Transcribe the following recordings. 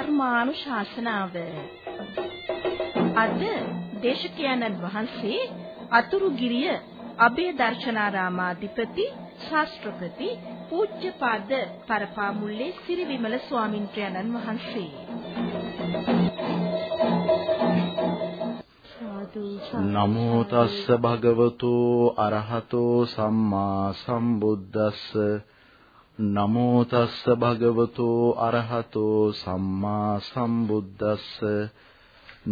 ධර්මානුශාසනාව. අද දේශකයන්න් වහන්සේ අතුරුගිරිය අභය දර්ශනාරාමාධිපති ශාස්ත්‍රපති පූජ්‍යපාද පරපාමුල්ලේ සිරිවිමල ස්වාමින්ත්‍රයන්න් වහන්සේ. නමෝ තස්ස භගවතු අරහතෝ සම්මා සම්බුද්දස්ස නමෝ තස්ස භගවතු අරහතෝ සම්මා සම්බුද්දස්ස.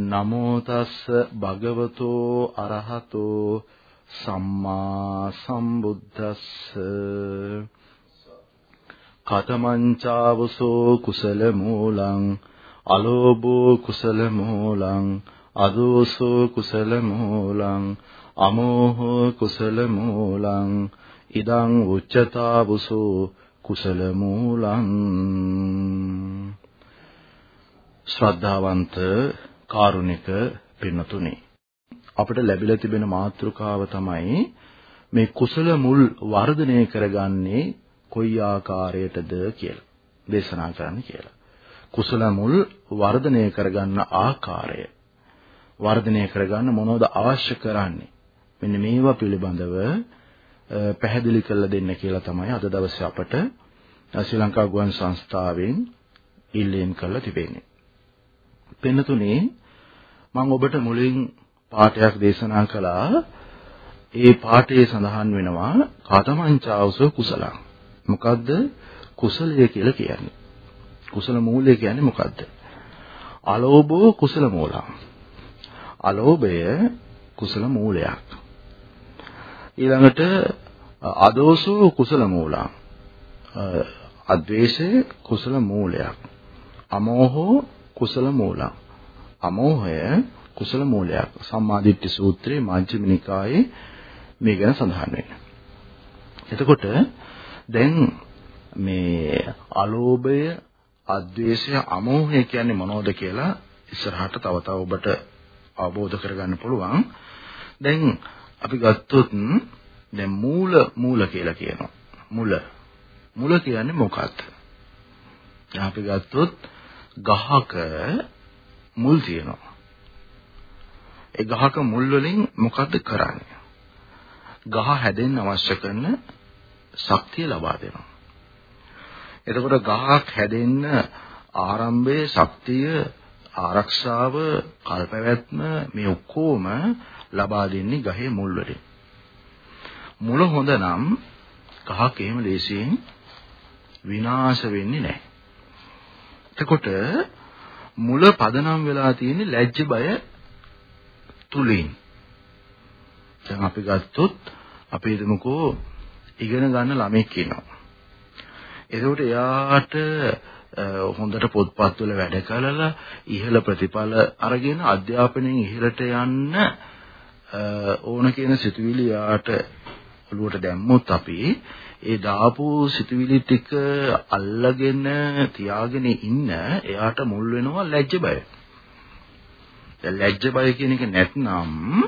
නමෝ තස්ස භගවතු අරහතෝ සම්මා සම්බුද්දස්ස. කතමංචාවසෝ කුසල මූලං අලෝභෝ කුසල මූලං අදෝසෝ කුසල මූලං අමෝහෝ කුසල මූලං ඉදං උච්චතාවසෝ කුසල මූලං ශ්‍රද්ධාවන්ත කාරුණික පින්නතුනි. අපිට ලැබිලා තිබෙන මාතෘකාව තමයි මේ කුසල මුල් වර්ධනය කරගන්නේ කොයි ආකාරයටද කියලා. දේශනා කරන්න කියලා. කුසල මුල් වර්ධනය කරගන්න ආකාරය. වර්ධනය කරගන්න මොනවද අවශ්‍ය කරන්නේ? මෙන්න මේවා පිළිබඳව පැහැදිලි කරලා දෙන්න කියලා තමයි අද දවසේ අපට ශ්‍රී ලංකා ගුවන් සංස්ථාවෙන් ඉල්ලීම් කරලා තිබෙන්නේ. පෙන්නතුනේ මම ඔබට මුලින් පාඩයක් දේශනා කළා. ඒ පාඩයේ සඳහන් වෙනවා කාතමංචාවස කුසලං. මොකද්ද කුසලය කියලා කියන්නේ? කුසල මූලය කියන්නේ මොකද්ද? අලෝභෝ කුසල මූලං. අලෝභය කුසල මූලයක්. ඊළඟට අදෝසෝ කුසල මූලං. අද්වේෂය කුසල මූලයක්. අමෝහෝ කුසල මූලං. අමෝහය කුසල මූලයක්. සම්මාදිට්ඨි සූත්‍රයේ මජ්ක්‍ධිම නිකායේ මේ ගැන සඳහන් වෙනවා. එතකොට දැන් මේ අලෝභය, අද්වේෂය, අමෝහය කියන්නේ මොනවද කියලා ඉස්සරහට තව තව ඔබට අවබෝධ කරගන්න පුළුවන්. දැන් අපි ගත්තොත් දැන් මූල මූල කියලා කියනවා. මුල. මුල කියන්නේ මොකක්ද? දැන් අපි ගත්තොත් ගහක මුල් තියෙනවා. ඒ ගහක මුල් වලින් මොකද්ද කරන්නේ? ගහ හැදෙන්න අවශ්‍ය කරන ශක්තිය ලබා දෙනවා. එතකොට ගහක් හැදෙන්න ආරම්භයේ ශක්තිය ආරක්ෂාව කල්පැවැත්ම මේ ඔක්කොම ලබා දෙන්නේ ගහේ මුල් වලින්. මුල හොඳ නම් ගහක් එහෙම ලේසියෙන් විනාශ වෙන්නේ නැහැ. එතකොට මුල පදනම් වෙලා තියෙන්නේ ලැජ්ජ බය තුලින්. දැන් අපි ගත්තොත් අපි හිතමුකෝ ඉගෙන ගන්න ළමෙක් ඉන්නවා. එතකොට එයාට හොඳට පොත්පත් වල වැඩ කළලා ඉහළ ප්‍රතිඵල අරගෙන අධ්‍යාපනයෙන් ඉහළට යන්න ඕන කියන සිතුවිලි යාට ඔළුවට දැම්මොත් අපි ඒ දාපු සිතුවිලි ටික අල්ලගෙන තියාගෙන ඉන්න එයාට මුල් වෙනවා ලැජ්ජ බය. දැන් ලැජ්ජ බය කියන එක නැත්නම්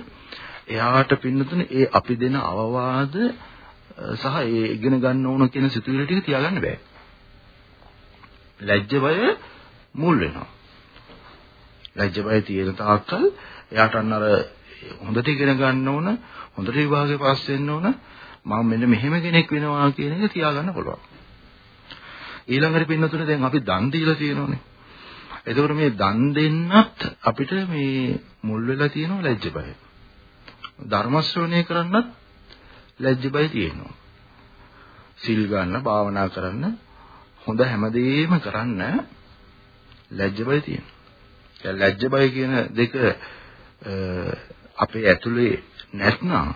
එයාට පින්නතුනේ ඒ අපි දෙන අවවාද සහ ඒ ඉගෙන ගන්න ඕන කියන සිතුවිලි ටික තියාගන්න බෑ. ලැජ්ජ බය මුල් වෙනවා. ලැජ්ජ බය තියෙන තාක්කල් එයාට අන්න අර හොඳට ඉගෙන ගන්න ඕන, හොඳට විභාගේ පාස් වෙන්න ඕන, මම මෙන්න මෙහෙම කෙනෙක් වෙනවා කියන එක තියාගන්න පුළුවන්. ඊළඟට පින්නතුනේ දැන් අපි දන් දීලා තියෙනෝනේ. එතකොට මේ දන් දෙන්නත් අපිට මේ මුල් වෙලා තියෙනවා ලැජ්ජ බය. ධර්ම ශ්‍රවණය කරන්නත් ලැජ්ජ බය තියෙනවා. සිල් ගන්න, භාවනා කරන්න, හොඳ හැමදේම කරන්න ලැජ්ජ බය තියෙනවා. දැන් ලැජ්ජ බය කියන දෙක අපේ ඇතුලේ නැත්නම්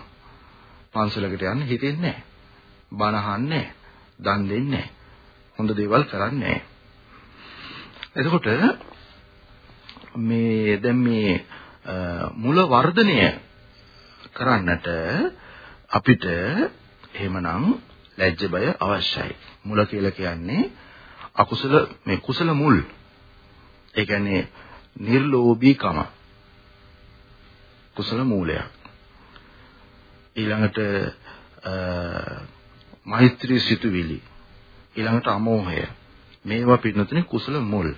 පන්සලකට යන්න හිතෙන්නේ නැහැ. බණ අහන්නේ දන් දෙන්නේ හොඳ දේවල් කරන්නේ එතකොට මේ දැන් මේ මුල වර්ධනය කරන්නට අපිට එහෙමනම් ලැජ්ජ බය අවශ්‍යයි. මුල කියලා කියන්නේ අකුසල මේ කුසල මුල්. ඒ කියන්නේ නිර්ලෝභීකම. කුසල මූලයක්. ඊළඟට මෛත්‍රී සිතුවිලි ඊළඟට අමෝහය මේවා පින්නතුනේ කුසල මුල්.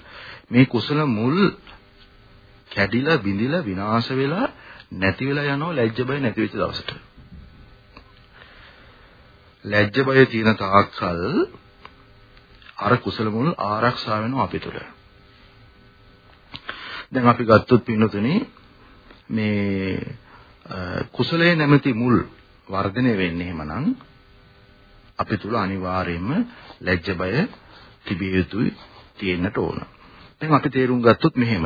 මේ කුසල මුල් කැඩිලා බිඳිලා විනාශ වෙලා නැති වෙලා යනවා ලැජ්ජ බය නැති වෙච්ච දවසට. ලැජ්ජ බය තියෙන තාක්කල් අර කුසල මුල් ආරක්ෂා වෙනවා අපි තුළ. දැන් අපි ගත්තොත් පින්නතුනේ මේ කුසලයේ නැමැති මුල් වර්ධනය වෙන්නේ එහෙමනම් අපි තුල අනිවාර්යයෙන්ම ලැජ්ජ බය තිබිය යුතුයි තියෙන්නට ඕන. දැන් අපි තේරුම් ගත්තොත් මෙහෙම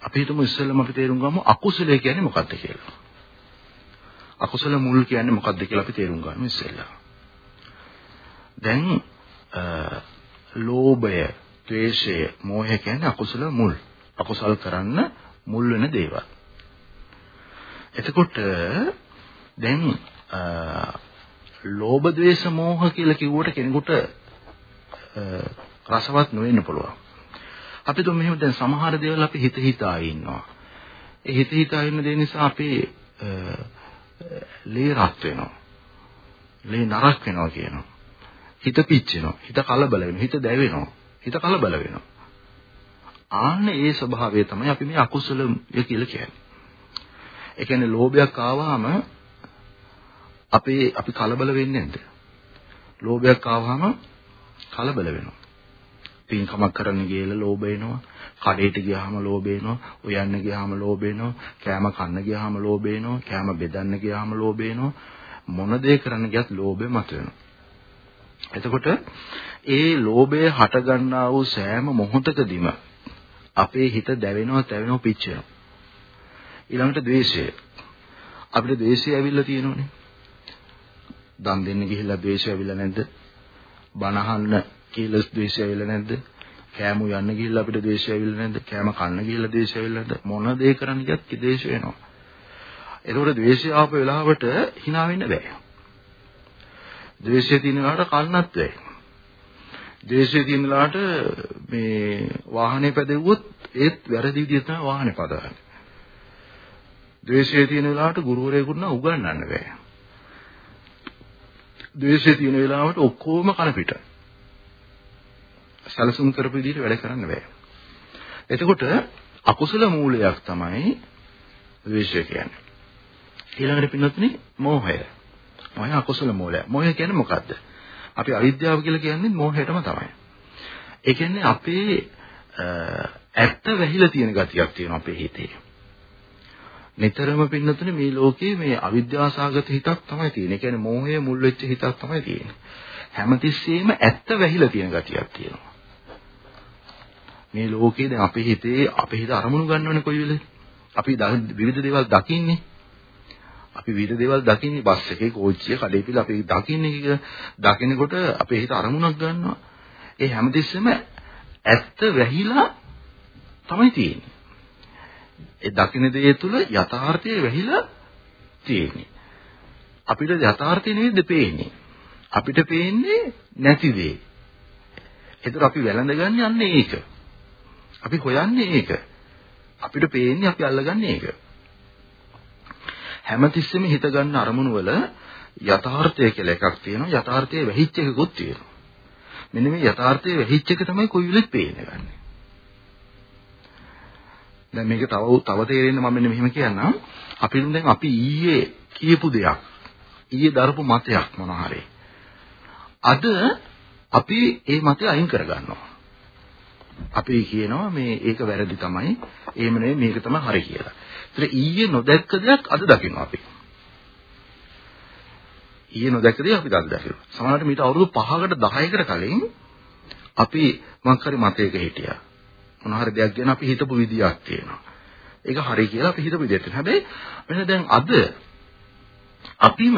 අපි හිතමු ඉස්සෙල්ලම අපි තේරුම් ගමු අකුසලය කියන්නේ මොකක්ද කියලා. අකුසල මුල් කියන්නේ මොකක්ද කියලා අපි තේරුම් ගමු ඉස්සෙල්ලා. දැන් ලෝභය, ද්වේෂය, මෝහය කියන්නේ අකුසල මුල්. අකුසල් කරන්න මුල් වෙන දේවල්. එතකොට දැන් ලෝභ ද්වේෂ මෝහ කියලා කිව්වට කෙනෙකුට රසවත් නොවෙන්න පුළුවන්. අපි તો මෙහෙම දැන් සමහර දේවල් අපි හිත හිතා ඉන්නවා. ඒ හිත හිතා ඉන්න දේ නිසා අපි ලේ රත් වෙනවා. ලේ නරක් වෙනවා කියනවා. හිත පිච්චෙනවා. හිත කලබල වෙනවා. හිත දැවෙනවා. හිත කලබල වෙනවා. ආන්න ඒ ස්වභාවය තමයි අපි මේ අකුසලය කියලා කියන්නේ. ඒ කියන්නේ ලෝභයක් ආවම අපේ අපි කලබල වෙන්නේ නැද්ද? ලෝභයක් ආවම කලබල වෙනවා. පින්කමක් කරන්න ගියලා ලෝභ එනවා. කඩේට ගියාම ලෝභ එනවා. උයන්න ගියාම ලෝභ එනවා. කෑම කන්න ගියාම ලෝභ එනවා. කෑම බෙදන්න ගියාම ලෝභ එනවා. මොන දේ කරන්න ගියත් ලෝභය මතුවෙනවා. එතකොට ඒ ලෝභය හට ගන්නා වූ සෑම මොහොතකදීම අපේ හිත දැවෙනවා, තැවෙනවා, පිච්චෙනවා. ඊළඟට ද්වේෂය. අපිට ද්වේෂය ඇවිල්ලා තියෙනෝනේ. දන් දෙන්න ගිහිල්ලා ද්වේෂය ඇවිල්ලා නැද්ද? බණ අහන්න කියලා ද්වේෂය ඇවිල්ලා නැද්ද? කෑම යන්න ගිහිල්ලා අපිට ද්වේෂය ඇවිල්ලා නැද්ද? කෑම කන්න ගිහිල්ලා ද්වේෂය ඇවිල්ලා නැද්ද? මොන දේ කරන්න ගියත් ද්වේෂ වෙනවා. ඒකෝට ද්වේෂය ආපු වෙලාවට hina වෙන්න බෑ. ද්වේෂය තියෙන වෙලාවට කන්නත් බෑ. ද්වේෂය තියෙන වෙලාවට මේ වාහනේ පැදෙව්වොත් ඒත් වැරදි විදිහට තමයි වාහනේ පදවන්නේ. ද්වේෂය තියෙන වෙලාවට ගුරුවරයෙකුට නම් උගන්වන්න බෑ. ද්වේෂය තියෙන වෙලාවට ඔක්කොම කන පිට. සැලසුම් කරපු විදිහට වැඩ කරන්න බෑ. එතකොට අකුසල මූලයක් තමයි ද්වේෂය කියන්නේ. ඊළඟට පින්නොත්නේ මෝහය. මෝහය අකුසල මූලය. මෝහය කියන්නේ මොකද්ද? අපි අවිද්‍යාව කියලා කියන්නේ මෝහයටම තමයි. ඒ කියන්නේ අපේ ඇත්ත වැහිලා තියෙන ගතියක් තියෙනවා අපේ හිතේ. නිතරම පින්නතුනේ මේ ලෝකේ මේ අවිද්‍යාසගත හිතක් තමයි තියෙන්නේ. ඒ කියන්නේ මෝහය මුල් වෙච්ච හිතක් තමයි තියෙන්නේ. හැමතිස්සෙම ඇත්ත වැහිලා තියෙන ගතියක් තියෙනවා. මේ ලෝකේ දැන් අපේ හිතේ අපේ හිත අරමුණු ගන්නවනේ කොයි වෙලේ. අපි විවිධ දේවල් දකින්නේ. අපි විවිධ දේවල් දකින්නේ බස් එකේ කෝච්චිය කඩේ පිළ අපි දකින්නේ කියලා දකිනකොට අපේ හිත අරමුණක් ගන්නවා. ඒ හැමතිස්සෙම ඇත්ත වැහිලා තමයි තියෙන්නේ. ඒ දකින දේ තුල යථාර්ථය වැහිලා තියෙන්නේ. අපිට යථාර්ථය නෙවෙයිද පේන්නේ. අපිට පේන්නේ නැති දේ. ඒතර අපි වැළඳගන්නේ අන්න ඒක. අපි හොයන්නේ ඒක. අපිට පේන්නේ අපි අල්ලගන්නේ ඒක. හැමතිස්සෙම හිත ගන්න අරමුණු වල යථාර්ථය කියලා එකක් තියෙනවා. යථාර්ථයේ වැහිච්ච එකකුත් තියෙනවා. මෙන්න මේ යථාර්ථයේ වැහිච්ච එක තමයි කොයි වෙලෙත් පේන්නේ ගන්න. දැන් මේක තව තව තේරෙන්න මම මෙන්න මෙහෙම කියන්නම්. අපි දැන් අපි ඊයේ කියපු දෙයක් ඊයේ දරපු මතයක් මොන හරි. අද අපි ඒ මතය අයින් කරගන්නවා. අපි කියනවා මේ ඒක වැරදි තමයි. එහෙම නෙවෙයි මේක තමයි හරි කියලා. ඒතර ඊයේ නොදැක්ක දෙයක් අද දකිනවා අපි. ඊයේ නොදැක්ක දේ අපි අද දකිනවා. සමහරවිට මීට අවුරුදු 5කට 10කට කලින් අපි මොකක් හරි මතයක හිටියා. මොන හරි දෙයක් ගැන අපි හිතපු විදියක් තියෙනවා. ඒක හරි කියලා අපි හිතපු විදියට. හැබැයි මෙන්න දැන් අද අපිම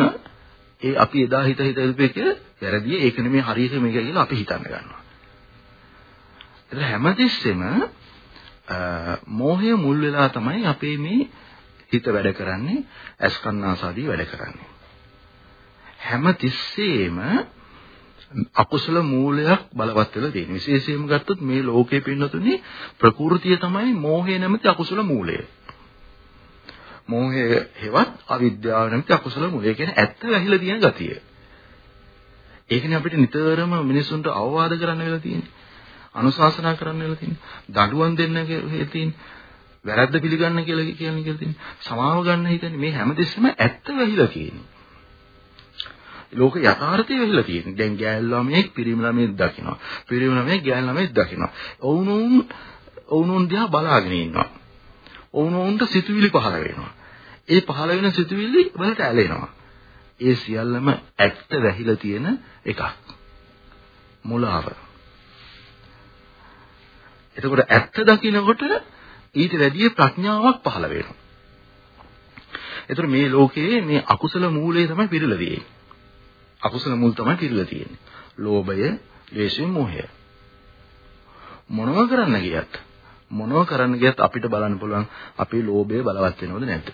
ඒ අපි එදා හිත හිත ඉල්පේක වැරදි ඒක නෙමෙයි හරියට මේක කියලා අපි හිතන්න ගන්නවා. ඒතර හැමතිස්සෙම මෝහය මුල් වෙලා තමයි අපේ මේ හිත වැඩ කරන්නේ අස්කන්නාසාදී වැඩ කරන්නේ. හැම තිස්සෙම අකුසල මූලයක් බලවත් වෙලා තියෙන විශේෂයෙන්ම ගත්තොත් මේ ලෝකේ පින්නතුනේ ප්‍රകൃතිය තමයි මෝහය නැමැති අකුසල මූලය. මෝහය හෙවත් අවිද්‍යාව නැමැති අකුසල මූලය කියන්නේ ඇත්ත වැහිලා තියෙන ගතිය. ඒකනේ අපිට නිතරම මිනිසුන්ට අවවාද කරන්න වෙලා තියෙන්නේ. අනුශාසනා කරන්න වෙලා තියෙන්නේ. දඬුවම් දෙන්න කියලා තියෙන්නේ. වැරද්ද පිළිගන්න කියලා කියන්නේ කියලා තියෙන්නේ. සමාව ගන්න හිතන්නේ මේ හැමදෙස්සම ඇත්ත වෙහිලා තියෙන්නේ. ලෝක යථාර්ථය වෙහිලා තියෙන්නේ. දැන් ගෑල් ළමයෙක් පිරිමි ළමයෙක් දකිනවා. පිරිමි ළමයෙක් ගෑල් ළමයෙක් දකිනවා. ඔවුනුන් ඔවුනුන් දිහා බලාගෙන ඉන්නවා. ඔවුනුන්ට සිතුවිලි පහළ වෙනවා. ඒ පහළ වෙන සිතුවිලි වලට ඇලෙනවා. ඒ සියල්ලම ඇත්ත වැහිලා තියෙන එකක්. මුලාව. එතකොට ඇත්ත දකිනකොට ඊට වැඩිය ප්‍රඥාවක් පහළ වෙනවා. එතකොට මේ ලෝකයේ මේ අකුසල මූලය තමයි පිරিলা තියෙන්නේ. අකුසල මුල් තමයි පිරিলা තියෙන්නේ. ලෝභය, ද්වේෂය, මෝහය. මොනව කරන්න ගියත් මොනව කරන්න ගියත් අපිට බලන්න පුළුවන් අපේ ලෝභය බලවත් වෙනවද නැද්ද?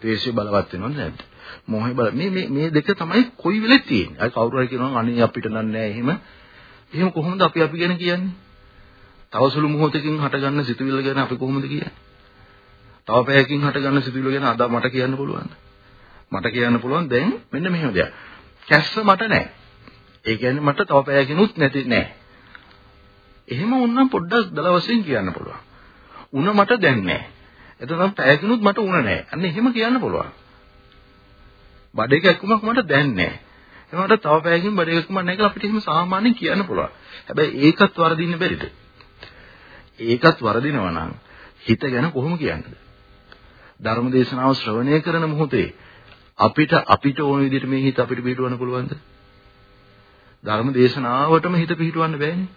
ද්වේෂය බලවත් වෙනවද නැද්ද? මොහේ බල මේ මේ මේ දෙක තමයි කොයි වෙලෙත් තියෙන්නේ. අය කවුරු හරි කියනවා අනේ අපිට නෑ එහෙම. එහෙම කොහොමද අපි අපි ගැන කියන්නේ? තව සුළු මොහොතකින් හටගන්න සිතුවිල්ල ගැන අපි කොහොමද කියන්නේ? තව පැයකින් හටගන්න සිතුවිල්ල ගැන අද මට කියන්න පුළුවන්ද? මට කියන්න පුළුවන් දැන් මෙන්න මෙහෙම දෙයක්. කැස්ස මට නෑ. ඒ කියන්නේ මට තව පැයකිනුත් නැති නෑ. එහෙම වුණනම් පොඩ්ඩක් දල වශයෙන් කියන්න පුළුවන්. උණ මට දැන් නෑ. එතකොට පැයකිනුත් මට උණ නෑ. අන්න එහෙම කියන්න පුළුවන්. බඩේක ඇක්කුමක් මට දැන් නැහැ. ඒකට තව පැයකින් බඩේක ඇක්කුමක් නැහැ කියලා අපිට එහෙම සාමාන්‍යයෙන් කියන්න පුළුවන්. හැබැයි ඒකත් වරදින්න බැරිද? ඒකත් වරදිනවා නම් හිත ගැන කොහොම කියන්නද? ධර්ම දේශනාව ශ්‍රවණය කරන මොහොතේ අපිට අපිට ඕන විදිහට මේ හිත අපිට පිටවන්න පුළුවන්ද? ධර්ම දේශනාවටම හිත පිටවන්න බෑනේ.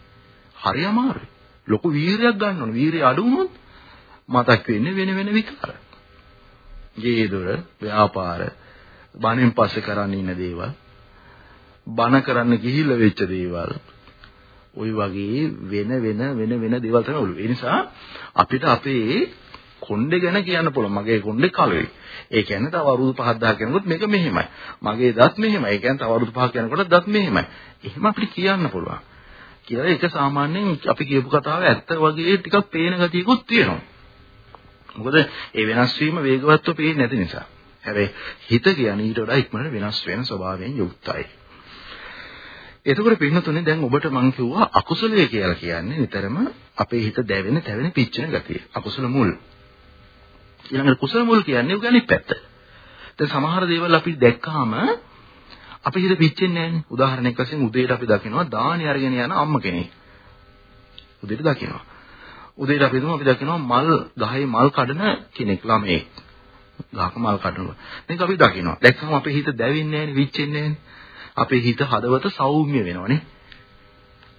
හරි අමාරුයි. ලොකු වීරයක් ගන්න ඕන. වීරිය අඩු වුණොත් මතක් වෙන්නේ වෙන වෙන විකාර. ගේ දොර, ව්‍යාපාර, බණෙන් පස්සේ කරන්න ඉන්න දේවල් බණ කරන්න ගිහිල්ලා වෙච්ච දේවල් ওই වගේ වෙන වෙන වෙන වෙන දේවල් තමයි ඔළුව. ඒ නිසා අපිට අපේ කොණ්ඩේ ගැන කියන්න පුළුවන්. මගේ කොණ්ඩේ කලුයි. ඒ කියන්නේ තව අවුරුදු 5 10 යනකොට මේක මෙහෙමයි. මගේ දත් මෙහෙමයි. ඒ කියන්නේ තව අවුරුදු 5ක් යනකොට දත් මෙහෙමයි. එහෙම අපිට කියන්න පුළුවන්. කියලා ඒක සාමාන්‍යයෙන් අපි කියපු කතාව ඇත්ත වගේ ටිකක් පේන ගතියකුත් තියෙනවා. මොකද ඒ වෙනස් වීම වේගවත්ව පේන්නේ නැති නිසා. හැබැයි හිත කියන්නේ ඊට වඩා ඉක්මනට වෙනස් වෙන ස්වභාවයෙන් යුක්තයි. එතකොට පින්නතුනේ දැන් ඔබට මම කිව්වා අකුසලයේ කියලා කියන්නේ නිතරම අපේ හිත දැවෙන, තැවෙන, පිච්චෙන ගතිය. අකුසල මුල්. ඊළඟට කුසල මුල් කියන්නේ උගණි පැත්ත. දැන් සමහර දේවල් අපි දැක්කහම අපේ හිත පිච්චෙන්නේ නැහැනේ. උදාහරණයක් වශයෙන් උදේට අපි දකිනවා දානි අරගෙන යන අම්ම කෙනෙක්. උදේට දකිනවා. උදේට අපි දුම අපි දකිනවා මල් ගහේ මල් කඩන කෙනෙක් ළමයෙක්. ගහක මල් කඩනවා. මේක අපි දකිනවා. දැක්කම අපේ හිත දැවෙන්නේ නැහැනේ, විච්චෙන්නේ නැහැනේ. අපේ හිත හදවත සෞම්‍ය වෙනවනේ.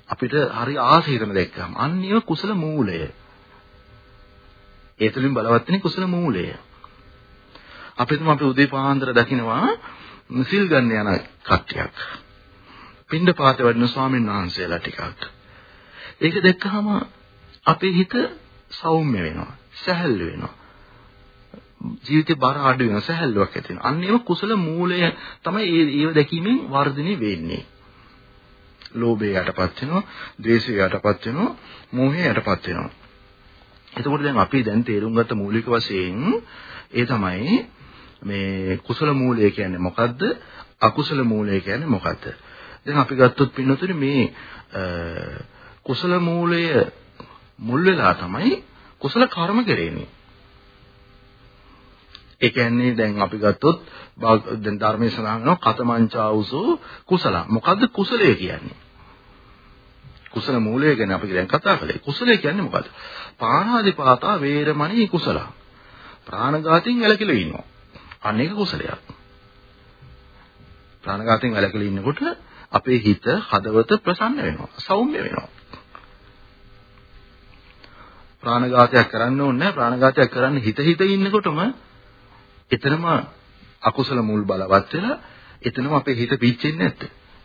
අපිට හරි ආසහිතන දැක්කම අන්නේව කුසල මූලය. ඒ තුලින් බලවත් වෙන කුසල මූලය. අපිටම අපි උදේ පාන්දර දකිනවා සිල් ගන්න යන කට්ටියක්. පින්ඳ පාතේ වඩින ස්වාමීන් වහන්සේලා ටිකක්. ඒක දැක්කහම අපේ හිත සෞම්‍ය වෙනවා, සැහැල්ලු වෙනවා. ජීවිතේ බර අඩු වෙන සැහැල්ලුවක් ඇති වෙනවා. අන්න ඒක කුසල මූලය තමයි ඒ ඒව දැකීමෙන් වර්ධනය වෙන්නේ. ලෝභය යටපත් වෙනවා, ද්වේෂය යටපත් වෙනවා, මෝහය යටපත් වෙනවා. එතකොට දැන් අපි දැන් තේරුම් ගත්ත මූලික වශයෙන් ඒ තමයි මේ කුසල මූලය කියන්නේ මොකද්ද? අකුසල මූලය කියන්නේ මොකද්ද? දැන් අපි ගත්තොත් පින්නතුනේ මේ කුසල මූලය මුල් වෙලා තමයි කුසල කර්ම කෙරෙන්නේ. ඒ කියන්නේ දැන් අපි ගත්තොත් දැන් ධර්මයේ සඳහන් වෙනවා කතමංචාවුසෝ කුසල. මොකද්ද කුසලය කියන්නේ? කුසල මූලය ගැන අපි දැන් කතා කළේ. කුසලය කියන්නේ මොකද්ද? පාණාදිපාතා වේරමණී කුසල. ප්‍රාණඝාතයෙන් වැළකීලා ඉන්නවා. අනේක කුසලයක්. ප්‍රාණඝාතයෙන් වැළකීලා ඉන්නකොට අපේ හිත හදවත ප්‍රසන්න වෙනවා. සෞම්‍ය වෙනවා. ප්‍රාණඝාතයක් කරන්න ඕනේ නැහැ. ප්‍රාණඝාතයක් කරන්න හිත හිත ඉන්නකොටම එතනම අකුසල මුල් බලවත් වෙලා එතනම අපේ හිත පිච්චෙන්නේ නැද්ද?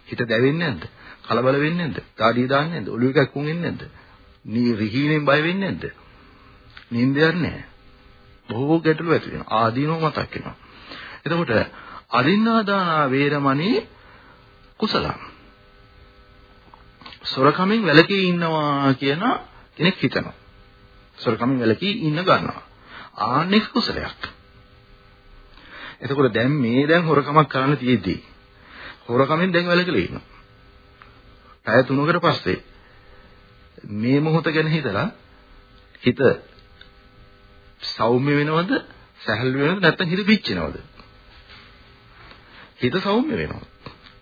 හිත දැවෙන්නේ නැද්ද? කලබල වෙන්නේ නැද්ද? තාඩිය දාන්නේ නැද්ද? ඔළුව එකක් වුන් එන්නේ නැද්ද? නී රිහීනෙන් බය වෙන්නේ නැද්ද? නිින්දයක් නැහැ. බොහෝ ගැටලු ඇති වෙනවා. ආදීනව මතක් වෙනවා. එතකොට අදින්නාදාන වේරමණී කුසල. සොරකමින් වැළකී ඉන්නවා කියන කෙනෙක් හිතනවා. සොරකමින් වැළකී ඉන්න ගන්නවා. ආන්නෙක් කුසලයක්. එතකොට දැන් මේ දැන් හොරකමක් කරන්න තියෙද්දි? හොරකමෙන් දැන් වැළකීලා ඉන්නවා. පැය 3කට පස්සේ මේ මොහොත ගැන හිතලා හිත සෞම්‍ය වෙනවද සැහැල්ලු වෙනවද නැත්නම් හිත පිච්චෙනවද හිත සෞම්‍ය වෙනවා.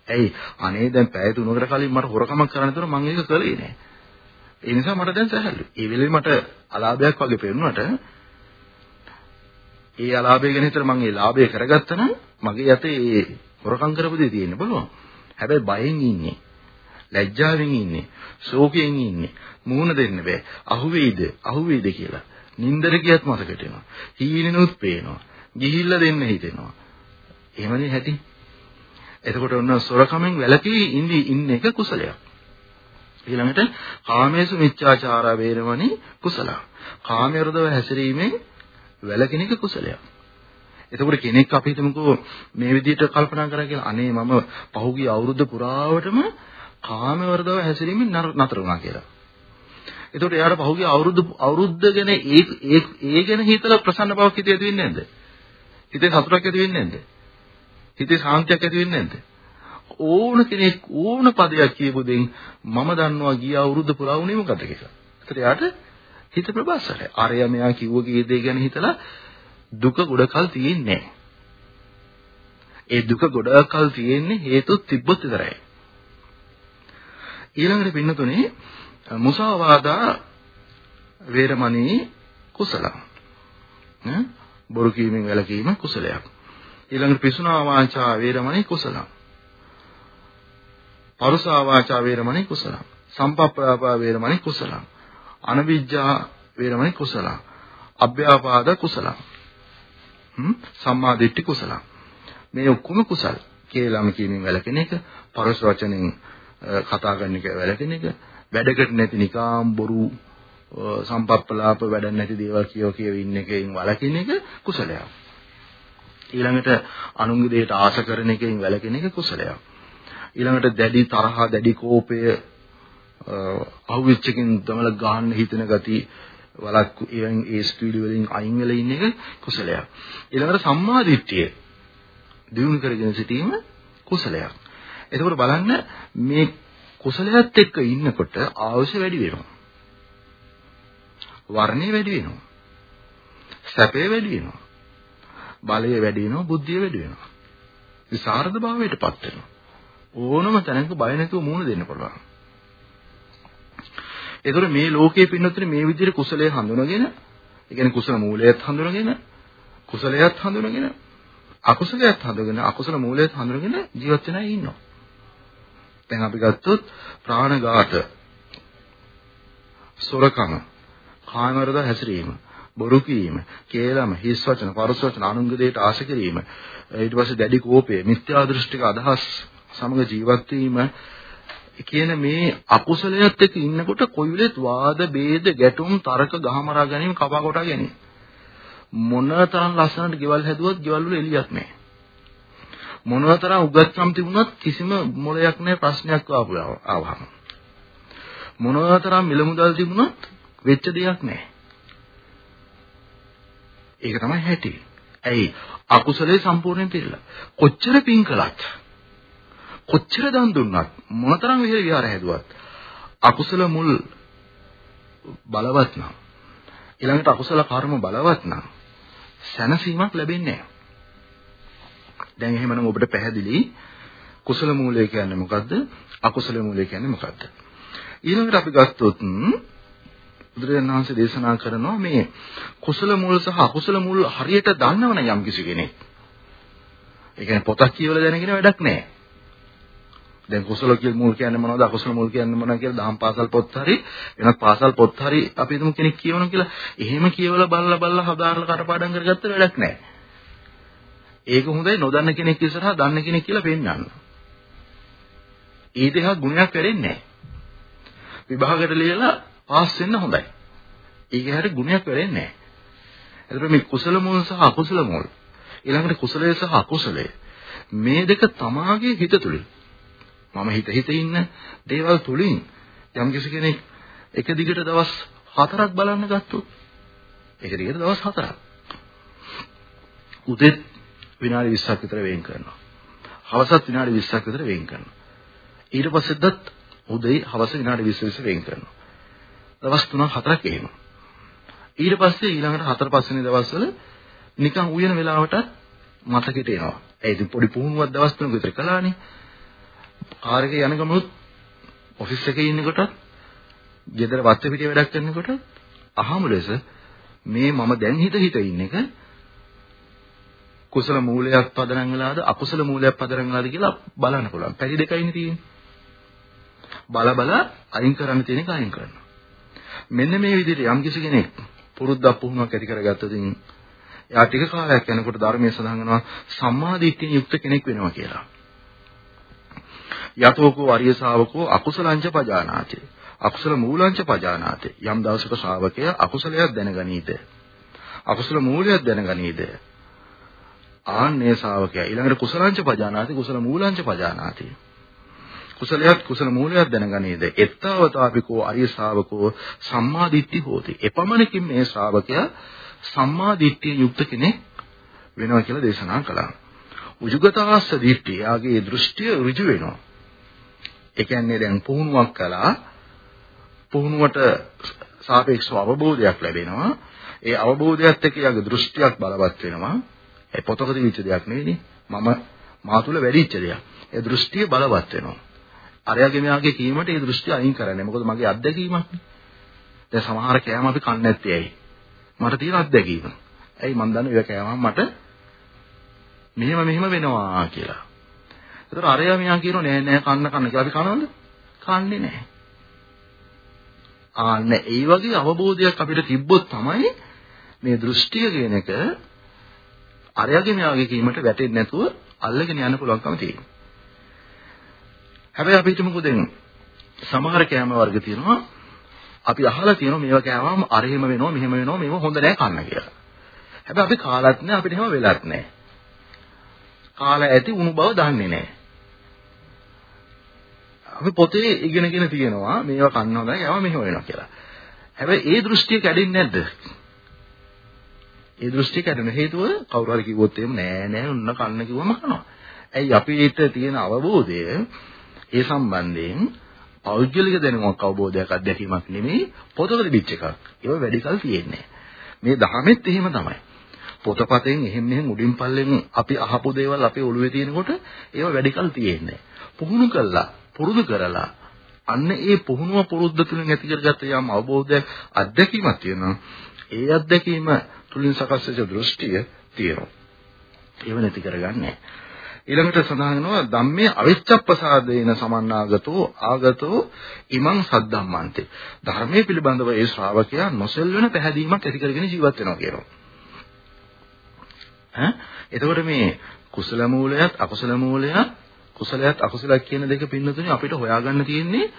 ඇයි? අනේ දැන් පැය 3කට කලින් මට හොරකමක් කරන්න ඉතන මම ඒක කළේ නෑ. ඒ නිසා මට දැන් සැහැල්ලු. ඒ වෙලේ මට අලාභයක් වගේ පෙනුනට ඒ අලාභය ගැන හිතලා මම ඒ ලාභය කරගත්තා නම් මගේ යතේ ඒ හොරකම් කරපු දේ තියෙන්න බලන්න හැබැයි බයෙන් ඉන්නේ ලැජ්ජාවෙන් ඉන්නේ ශෝකයෙන් ඉන්නේ මූණ දෙන්න බෑ. අහුවේද අහුවේද කියලා. නින්දර ගියත් මතකට එනවා. හීනෙනුත් පේනවා. ගිහිල්ලා දෙන්න හිතෙනවා. එහෙමනේ ඇති එතකොට ඔන්න සොරකමෙන් වැළකී ඉඳි ඉන්න එක කුසලයක්. ඊළඟට කාමේසු මිච්ඡාචාර වේරමණී කුසල. කාමයරදව හැසිරීමෙන් වැළකෙන එක කුසලයක් එතකොට කෙනෙක් අපි හිතමුකෝ මේ විදිහට කල්පනා කරා කියලා අනේ මම පහුගිය අවුරුද්ද පුරාවටම කාම වර්ධව හැසිරීමෙන් නතර වුණා කියලා. එතකොට එයාට පහුගිය අවුරුදු අවුරුද්ද ගැන ඒ ඒ ඒ ගැන හිතලා ප්‍රසන්න බවක් හිතේ ඇති වෙන්නේ නැද්ද? හිතේ සතුටක් ඇති වෙන්නේ නැද්ද? හිතේ සාන්තියක් ඇති වෙන්නේ නැද්ද? ඕන කෙනෙක් ඕන පදයක් කියපු දෙයින් මම දන්නවා ගිය අවුරුද්ද පුරා වුණේ මොකද කියලා. ඒතර එයාට හිත ප්‍රබස්සට. අරයා මෙයා කිව්ව කී දේ ගැන හිතලා දුක ගොඩකල් තියෙන්නේ නැහැ. ඒ දුක ගොඩකල් තියෙන්නේ හේතු තිබ්බොත් විතරයි. ඊළඟට පින්නතුනේ මුසාවාදා වේරමණී කුසල. බොරු කීමෙන් වැළකීම කුසලයක්. ඊළඟට පිසුනා වාචා වේරමණී කුසල. පරුසා වාචා වේරමණී කුසල. සම්පප්පලාපා වේරමණී කුසල. අනවිජ්ජා වේරමණී කුසල. අභ්‍යාපාද කුසල. හ්ම් සම්මා දිට්ඨි කුසල. මේ ඔක්කොම කුසල්. කේලම කියමින් වැළකෙන එක, පරස වචනෙන් කතා කරන එක වැළකෙන එක වැඩකට නැති නිකාම් බොරු සම්පප්පලාප වැඩ නැති දේවල් කියව කියව ඉන්න එකෙන් වළකින එක කුසලයක් ඊළඟට අනුන්ගේ දෙයට ආශ කරන එකෙන් වැළකෙන එක කුසලයක් ඊළඟට දැඩි තරහ දැඩි කෝපය අහුවෙච්ච එකෙන් තමල ගහන්න හිතෙන ගති වලක් ඉවෙන් ඒ ස්පීඩ් වලින් අයින් වෙලා ඉන්න එක කුසලයක් ඊළඟට සම්මා දිට්ඨිය දිනු කරගෙන සිටීම කුසලයක් එතකොට බලන්න මේ කුසලයට එක්ක ඉන්නකොට ආයුෂ වැඩි වෙනවා. වර්ණය වැඩි වෙනවා. සැපේ වැඩි වෙනවා. බලය වැඩි වෙනවා, බුද්ධිය වැඩි වෙනවා. විසරද භාවයටපත් වෙනවා. ඕනම තැනක බය නැතුව මුහුණ දෙන්න පුළුවන්. ඒතර මේ ලෝකයේ පින්නතුනේ මේ විදිහට කුසලයේ හඳුනගෙන, ඒ කියන්නේ කුසල මූලයත් හඳුනගෙන, කුසලයත් හඳුනගෙන, අකුසලයත් හඳුනගෙන, අකුසල මූලයත් හඳුනගෙන ජීවත් වෙනා ඉන්නවා. දැන් අපි ගත්තොත් ප්‍රාණඝාත සොරකම කාමරද හැසිරීම බොරු කීම කේලම හිස් වචන පරස වචන අනුංග දෙයට ආශ කිරීම ඊට පස්සේ දැඩි කෝපය මිත්‍යා දෘෂ්ටික අදහස් සමග ජීවත් වීම කියන මේ අකුසලයට එක්ක ඉන්නකොට කොයි වෙලෙත් වාද ભેද ගැටුම් තර්ක ගහමරා ගැනීම කපා කොටා ගැනීම මොනතරම් ලස්සනට ගෙවල් හැදුවත් ගෙවල් වල එළියක් නැහැ මොනතරම් උගත්කම් තිබුණත් කිසිම මොලයක් නැහැ ප්‍රශ්නයක් ආවහම. මොනතරම් මිල මුදල් තිබුණත් වෙච්ච දෙයක් නැහැ. ඒක තමයි හැටි. ඇයි? අකුසලේ සම්පූර්ණයෙන් පිළිලා. කොච්චර පින් කළත් කොච්චර දන් දුන්නත් මොනතරම් විහෙර විහාර හැදුවත් අකුසල මුල් බලවත් නම් ඊළඟට අකුසල කර්ම බලවත් නම් සැනසීමක් ලැබෙන්නේ නැහැ. දැන් එහෙමනම් ඔබට පැහැදිලි කුසල මූලය කියන්නේ මොකද්ද? අකුසල මූලය කියන්නේ මොකද්ද? ඊළඟට අපි ගත්තොත් බුදුරජාණන් වහන්සේ දේශනා කරනවා මේ කුසල මූල සහ අකුසල මූල හරියට දන්නවනම් යම් කිසි කෙනෙක්. ඒ කියන්නේ පොතක් කියවලා දැනගෙන වැඩක් නැහැ. දැන් කුසල කියලා මූල කියන්නේ මොනවද අකුසල මූල කියන්නේ මොනවද කියලා දහම් පාසල් පොත් හරි වෙනත් පාසල් පොත් හරි අපි හිතමු කෙනෙක් කියවනවා කියලා එහෙම කියවලා බලලා බලලා හදාarලා කටපාඩම් කරගත්ත වැඩක් නැහැ. ඒක හොඳයි නොදන්න කෙනෙක් ඉස්සරහා දන්න කෙනෙක් කියලා පෙන්වන්න. ඊට එහා ගුණයක් වෙරෙන්නේ නැහැ. විභාගයට ලියලා පාස් වෙන්න හොඳයි. ඒක හැර ගුණයක් වෙරෙන්නේ නැහැ. එතකොට මේ කුසල මූල සහ අකුසල මූල ඊළඟට කුසලය සහ අකුසලය මේ දෙක තමාගේ හිත තුලින් මම හිත හිත ඉන්න දේවල් තුලින් යම් කෙනෙක් එක දිගට දවස් හතරක් බලන්න ගත්තොත් එක දිගට දවස් හතරක් උදේ විනාඩි 20ක් විතර වෙන් කරනවා. හවසත් විනාඩි 20ක් විතර වෙන් කරනවා. ඊට පස්සෙද්දත් උදේ හවස විනාඩි 20 20 වෙන් කරනවා. දවස් 3ක් 4ක් එහෙම. ඊට පස්සේ ඊළඟට හතර පස්වෙනි දවස්වල නිකන් උයන වෙලාවට මතකෙට එනවා. ඒ ඉතින් පොඩි පුහුණුවක් දවස් තුනක විතර කළානේ. කාර් එකේ යන ගමනොත් ඔෆිස් එකේ ඉන්නකොට ගෙදර වත්ත පිටිය වැඩක් කරනකොට අහමු ලෙස මේ මම දැන් හිත හිත ඉන්න එක කුසල මූලයක් පදනම් වෙලාද අකුසල මූලයක් පදනම් වෙලාද කියලා බලන්න පුළුවන්. පැති දෙකයිනේ තියෙන්නේ. බල බල අයින් කරන්න තියෙන එක අයින් කරනවා. මෙන්න මේ විදිහට යම් කිසි කෙනෙක් පුරුද්දක් පුහුණුවක් ඇති කරගත්තොත් එයා ටික කාලයක් යනකොට ධර්මයේ සඳහන් වෙනවා සම්මා දිට්ඨිය යුක්ත කෙනෙක් වෙනවා කියලා. යතෝකෝ අරිය ශාවකෝ අකුසලංච පජානාති. අකුසල මූලංච පජානාති. යම් දවසක ශ්‍රාවකයා අකුසලයක් දැනගනීද? අකුසල මූලයක් දැනගනීද? ආන්නේ ශාවකයා ඊළඟට කුසලංච පජානාති කුසල මූලංච පජානාති. කුසලයක් කුසල මූලයක් දැනගනීද? එත්තාවතාපිකෝ අරිය ශාවකෝ සම්මා දිට්ඨි හෝති. එපමණකින් මේ ශ්‍රාවකයා සම්මා දිට්ඨිය යුක්ත කෙනෙක් වෙනවා කියලා දේශනා කළා. උජුගතාස්ස දිට්ඨිය යාගේ දෘෂ්ටිය ඍජු වෙනවා. ඒ කියන්නේ දැන් පුහුණුවක් කළා පුහුණුවට සාපේක්ෂව අවබෝධයක් ලැබෙනවා. ඒ අවබෝධයත් එක්ක යාගේ දෘෂ්ටියක් බලවත් වෙනවා. ඒ පොතක තිබිච්ච දෙයක් නෙවෙයි මම මා තුල වැඩිච්ච දෙයක්. ඒ දෘෂ්ටිය බලවත් වෙනවා. අරයාගේ මෙයාගේ කීමට ඒ දෘෂ්ටි අයින් කරන්නේ. මොකද මගේ අත්දැකීමක්. දැන් සමහර කෑම අපි කන්නේ නැත්තේ ඇයි? මට තියෙන අත්දැකීම. ඇයි මන් දන්නේ ඒක කෑමම මට මෙහෙම මෙහෙම වෙනවා කියලා. ඒතර අරයා මෙයා කියනවා නෑ නෑ කන්න කන්න කියලා අපි කනවද? කන්නේ නෑ. ආන්න ඒ වගේ අවබෝධයක් අපිට තිබ්බොත් තමයි මේ දෘෂ්ටිය කියන එක අරයාගේ මෙයාගේ කීමට වැටෙන්නේ නැතුව අල්ලගෙන යන්න පුළුවන්කම තියෙනවා. හැබැයි අපි හිතමුකෝ දැන් සමහර කෑම වර්ග තියෙනවා අපි අහලා තියෙනවා මේවා කෑවම අර එහෙම වෙනවා මෙහෙම වෙනවා මේව හොඳ නෑ කන්න කියලා. හැබැයි අපි කාලත් නෑ අපිට එහෙම වෙලත් නෑ. කාලා ඇති උණු බව දන්නේ නෑ. අපි පොතේ ඉගෙනගෙන තියෙනවා මේවා කන්න හොඳයි යව මෙහෙම වෙනවා කියලා. හැබැයි ඒ දෘෂ්ටිය කැඩෙන්නේ නැද්ද? ඒ දෘෂ්ටිය කැඩෙන හේතුව කවුරු හරි කිව්වොත් එහෙම නෑ නෑ උන්න කන්න කිව්වම කනවා. ඇයි අපිට තියෙන අවබෝධය ඒ සම්බන්ධයෙන් පෞද්ගලික දැනුමක් අවබෝධයක් අත්දැකීමක් නෙමෙයි පොතක තිබිච්ච එකක්. ඒක වැඩි කල තියෙන්නේ. මේ දහමෙත් එහෙම තමයි. පොතපතෙන් එහෙම මෙහෙම උඩින් පල්ලෙන් අපි අහපු දේවල් අපේ ඔළුවේ තියෙනකොට ඒව වැඩි කල තියෙන්නේ. පුහුණු කළා, පුරුදු කරලා අන්න ඒ පුහුණුව පුරුද්ද තුලින් ඇති කරගත්ත යම් අවබෝධයක් අත්දැකීමක් තියෙනවා. ඒ අත්දැකීම තුලින් සකස් වෙච්ච දෘෂ්ටිය තියෙනවා. ඒව නැති කරගන්නේ ඊළඟට සඳහන් වෙනවා ධම්මේ අවිච්ඡප්පසාදේන සමන්නාගතෝ ආගතෝ ඉමං සද්ධම්මන්තේ ධර්මයේ පිළිබඳව ඒ ශ්‍රාවකයා නොසෙල් වෙන පැහැදීමක් ඇති කරගෙන ජීවත් වෙනවා කියනවා ඈ එතකොට මේ කුසල මූලයත් අකුසල මූලයත් කුසලයත් අකුසලයක් කියන දෙක පින්නතුනේ අපිට හොයාගන්න තියෙන්නේ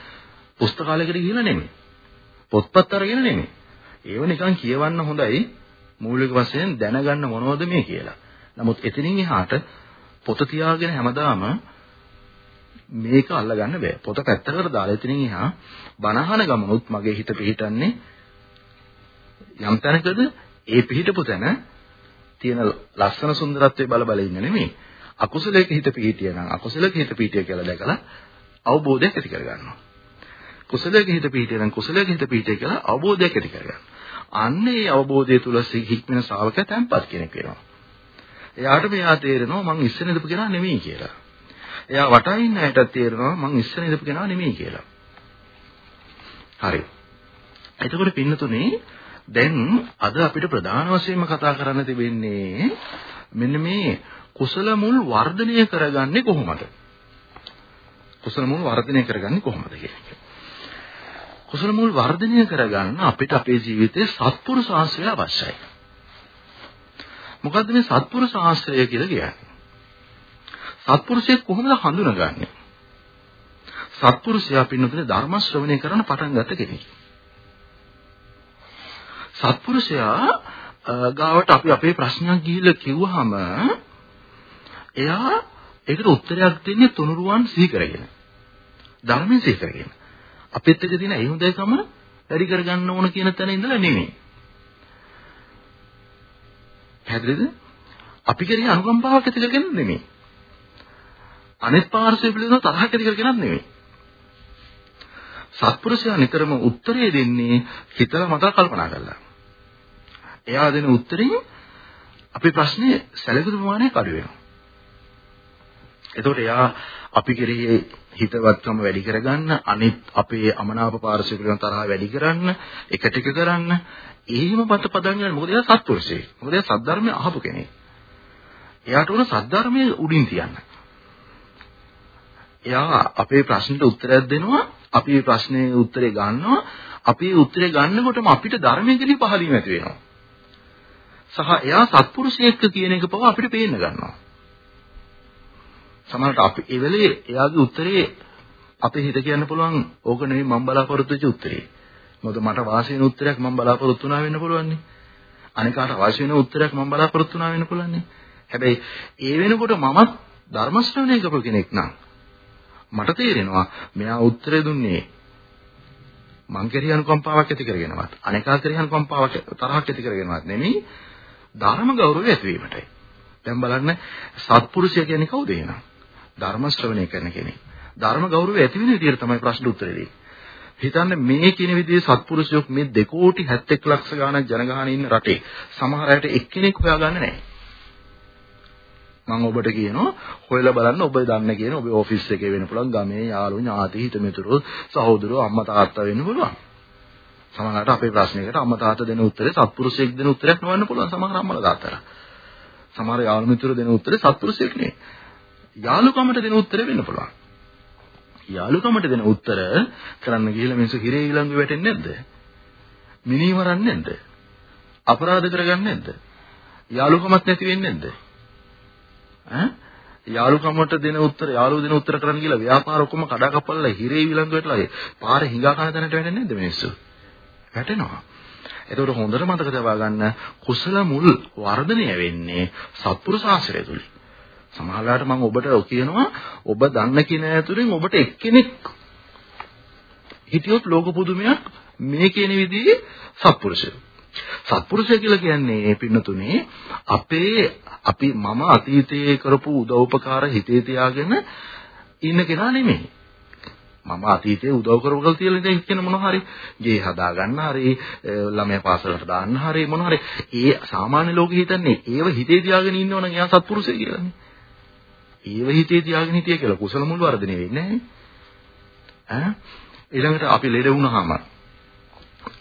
පුස්තකාලයකට ගිහිල්ලා නෙමෙයි පොත්පත් අරගෙන නෙමෙයි ඒව නිකන් කියවන්න හොඳයි මූලික වශයෙන් දැනගන්න මොනවද මේ කියලා නමුත් එතනින් එහාට පොත තියාගෙන හැමදාම මේක අල්ලගන්න බෑ. පොත පැත්තකට දාලා එතනින් එහා බනහන ගමනොත් මගේ හිත පිහිටන්නේ යම් තැනකද ඒ පිහිටපු තැන තියෙන ලස්සන සුන්දරත්වයේ බල බල ඉන්න නෙමෙයි. අකුසලයක හිත පිහිටිය නම් අකුසලයක හිත පිහිටිය කියලා දැකලා අවබෝධයක් ඇති කරගන්නවා. කුසලයක හිත පිහිටිය නම් කුසලයක හිත පිහිටිය කියලා අවබෝධයක් ඇති කරගන්නවා. අන්න ඒ අවබෝධය තුල හික්මන ශ්‍රාවකයා තැම්පත් කෙනෙක් වෙනවා. එයාට මෙයා තේරෙනවා මං ඉස්සර ඉඳපු කෙනා නෙමෙයි කියලා. එයා වටා ඉන්න අයටත් තේරෙනවා මං ඉස්සර ඉඳපු කෙනා නෙමෙයි කියලා. හරි. එතකොට පින්නතුනේ දැන් අද අපිට ප්‍රධාන වශයෙන්ම කතා කරන්න තිබෙන්නේ මෙන්න මේ කුසල මුල් වර්ධනය කරගන්නේ කොහොමද? කුසල මුල් වර්ධනය කරගන්නේ කොහොමද කියන එක. කුසල මුල් වර්ධනය කරගන්න අපිට අපේ ජීවිතයේ සත්පුරුෂ ආශ්‍රය අවශ්‍යයි. මොකද්ද මේ සත්පුරුෂ ආශ්‍රය කියලා කියන්නේ? සත්පුරුෂයෙක් කොහොමද හඳුනගන්නේ? සත්පුරුෂයා පින්නතුනේ ධර්ම ශ්‍රවණය කරන පටන් ගත කෙනෙක්. සත්පුරුෂයා ගාවට අපි අපේ ප්‍රශ්නයක් ගිහිල්ලා කිව්වහම එයා ඒකට උත්තරයක් දෙන්නේ තුනුරුවන් සිහි කරගෙන. ධර්මයෙන් සිහි කරගෙන. අපිත් එක්ක තියෙන ඒ හොඳයිකම වැඩි කරගන්න ඕන කියන තැන ඉඳලා නෙමෙයි. පැහැදිලිද? අපි කෙරෙහි අනුකම්පාවක් ඇති කරගෙන නෙමෙයි. අනිත් පාර්ශ්වය පිළිබඳව තරහක් ඇති කරගෙනත් නෙවෙයි. සත්පුරුෂයා නිතරම උත්තරේ දෙන්නේ හිතලා මතලා කල්පනා කරලා. එයා දෙන උත්තරෙන් අපේ ප්‍රශ්නේ සැලකුණු ප්‍රමාණය අඩු වෙනවා. එතකොට එයා අපි කෙරෙහි හිතවත්කම වැඩි කරගන්න අනිත් අපේ අමනාප පාර්ශ්ව පිළිබඳ තරහ වැඩි කරන්න එක ටික කරන්න. එහෙම මත පදන් ගන්න. මොකද එයා සත්පුරුෂයෙක්. මොකද එයා සද්ධර්මය අහපු කෙනෙක්. එයාට උන සද්ධර්මයේ උඩින් තියන්න. එයා අපේ ප්‍රශ්නට උත්තරයක් දෙනවා අපි මේ ප්‍රශ්නේ උත්තරේ ගන්නවා. අපි උත්තරේ ගන්නකොටම අපිට ධර්මයේ කෙරෙහි පහදීම ඇති වෙනවා. සහ එයා සත්පුරුෂයෙක් කියන එක පව අපිට පේන්න ගන්නවා. සමහරට අපි ඒ වෙලේ එයාගේ උත්තරේ අපේ හිත කියන්න පුළුවන් ඕක නෙවෙයි මම බලාපොරොත්තු වෙච්ච උත්තරේ. මොකද මට වාසි වෙන උත්තරයක් මම බලාපොරොත්තු වුණා වෙන්න පුළුවන් නේ. අනිකාට වාසි වෙන උත්තරයක් මම බලාපොරොත්තු වුණා වෙන්න පුළුවන් නේ. හැබැයි ඒ වෙනකොට මමත් ධර්ම ශ්‍රවණය කරපු කෙනෙක් නම් මට තේරෙනවා මෙයා උත්තරේ දුන්නේ මං කෙරෙහි අනුකම්පාවක් ඇති කරගෙනවත් අනේකා කෙරෙහි අනුකම්පාවක් තරහක් ඇති කරගෙනවත් නෙමෙයි ධර්ම ගෞරවය ඇතිවීමටයි. දැන් බලන්න සත්පුරුෂය කියන්නේ කවුද එහෙනම්? ධර්ම ශ්‍රවණය කරන කෙනෙක්. ධර්ම ගෞරවය ඇති වෙන විදිහට තමයි ප්‍රශ්න උත්තර දෙන්නේ. හිතන්න මේ කියන විදිහේ සත්පුරුෂයෝ මේ 2 කෝටි 71 ලක්ෂ ගාණක් ජනගහන ඉන්න රටේ සමහර අයට එක්කෙනෙක් හොයාගන්න නැහැ. මම ඔබට කියනවා හොයලා බලන්න ඔබ දන්න කියන ඔබේ ඔෆිස් එකේ වෙන්න පුළුවන් ගමේ යාළුවෝ ඥාති හිතමිතුරෝ සහෝදරයෝ අම්මා තාත්තා වෙන්න පුළුවන්. සමහරවිට අපේ ප්‍රශ්නයකට අම්මා තාත්තා දෙන උත්තරේ සත්පුරුෂයෙක් දෙන උත්තරයක් නොවන්න පුළුවන් සමහර අම්මලා තාත්තලා. සමහර යාළු මිතුරු දෙන උත්තරේ සත්පුරුෂයෙක් නෙවෙයි. යාළුකමට දෙන උත්තරේ වෙන්න පුළුවන්. යාළුකමට දෙන උත්තර කරන්න ගිහිල්ලා මිනිස්සු හිරේ ඊළඟු වැටෙන්නේ නැද්ද? මිනීමරන්නේ නැද්ද? අපරාධ කරගන්නේ නැද්ද? යාළුකමක් නැති වෙන්නේ නැද්ද? ඈ යාළුකමට දෙන උත්තර යාළුව දෙන උත්තර කරන්න කියලා ව්‍යාපාර ඔක්කොම කඩා කපලා හිරේ ඊළඟු වැටලා පාරේ හිඟා කන තැනට වැටෙන්නේ නැද්ද මිනිස්සු? වැටෙනවා. එතකොට හොඳට මතක තබා ගන්න කුසල මුල් වර්ධනය වෙන්නේ සත්පුරුෂ ආශ්‍රය තුලින්. සමහරවිට මම ඔබට කියනවා ඔබ දන්න කෙනා ඇතුලෙන් ඔබට එක්කෙනෙක් හිටියොත් ලෝක පුදුමයක් මේ කියන විදිහේ සත්පුරුෂය. සත්පුරුෂය කියලා කියන්නේ පින්නතුනේ අපේ අපි මම අතීතයේ කරපු උදව් උපකාර හිතේ තියාගෙන ඉන්න කෙනා නෙමෙයි. මම අතීතයේ උදව් කරවගල් තියලා ඉතින් කියන මොන හරි ගේ හදා ගන්න හරි ළමයා පාසලට දාන්න හරි මොන හරි ඒ සාමාන්‍ය ලෝකෙ හිතන්නේ ඒව හිතේ තියාගෙන ඉන්නවනම් එයා සත්පුරුෂය කියලානේ. ඒව හිතේ තියාගෙන හිටිය කියලා කුසල මුල් වර්ධනය වෙන්නේ නැහැ. ඊළඟට අපි ලෙඩ වුණාම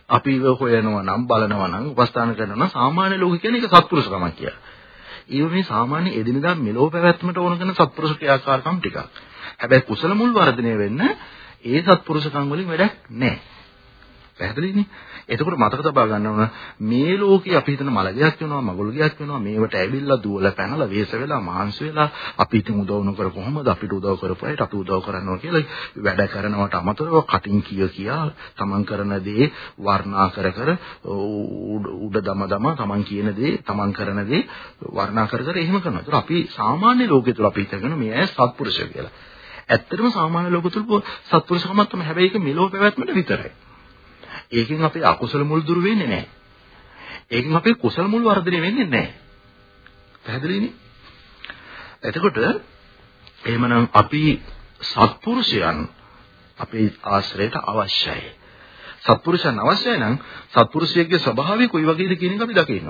අපිව හොයනවා නම් බලනවා නම් උපස්ථාන කරනවා නම් සාමාන්‍ය ලෝක කියන්නේ ඒක සත්පුරුෂකමක් කියලා. ඒ මේ සාමාන්‍ය එදිනදා මෙලෝ පැවැත්මට ඕන කරන සත්පුරුෂ ක්‍රියාකාරකම් ටිකක්. හැබැයි කුසල මුල් වර්ධනය වෙන්න ඒ සත්පුරුෂකම් වලින් වැඩක් නැහැ. පැහැදිලිනේ? එතකොට මතක තබා ගන්න ඕන මේ ලෝකේ අපි හිතන මලගයක් වෙනවා මගුල්ගයක් වෙනවා මේවට ඇවිල්ලා දුවලා පැනලා වේස වෙලා මාංශ වෙලා අපි ඉතින් උදව් නොකර කොහොමද අපිට උදව් කරපුවාට අපි උදව් කරනවා කියලා වැඩ කරනවට අමතරව කටින් කිය කියා තමන් කරන දේ වර්ණා කර කර උඩ දම දම තමන් කියන දේ තමන් කරන දේ වර්ණා කර කර එහෙම කරනවා. ඒතර අපි සාමාන්‍ය ලෝකයේ තුල අපි හිතගෙන මේ අය සත්පුරුෂය කියලා. ඇත්තටම සාමාන්‍ය ලෝක තුල සත්පුරුෂකමක් තමයි හැබැයි ඒක මෙලෝ පැවැත්මට විතරයි. ඒකෙන් අපේ අකුසල මුල් දුරු වෙන්නේ නැහැ. ඒකෙන් අපේ කුසල මුල් වර්ධනය වෙන්නේ නැහැ. පැහැදිලිනේ? එතකොට එහෙමනම් අපි සත්පුරුෂයන් අපේ ආශ්‍රයයට අවශ්‍යයි. සත්පුරුෂයන් අවශ්‍යයි නම් සත්පුරුෂයෙක්ගේ ස්වභාවය කොයි වගේද කියන එක අපි දකින්න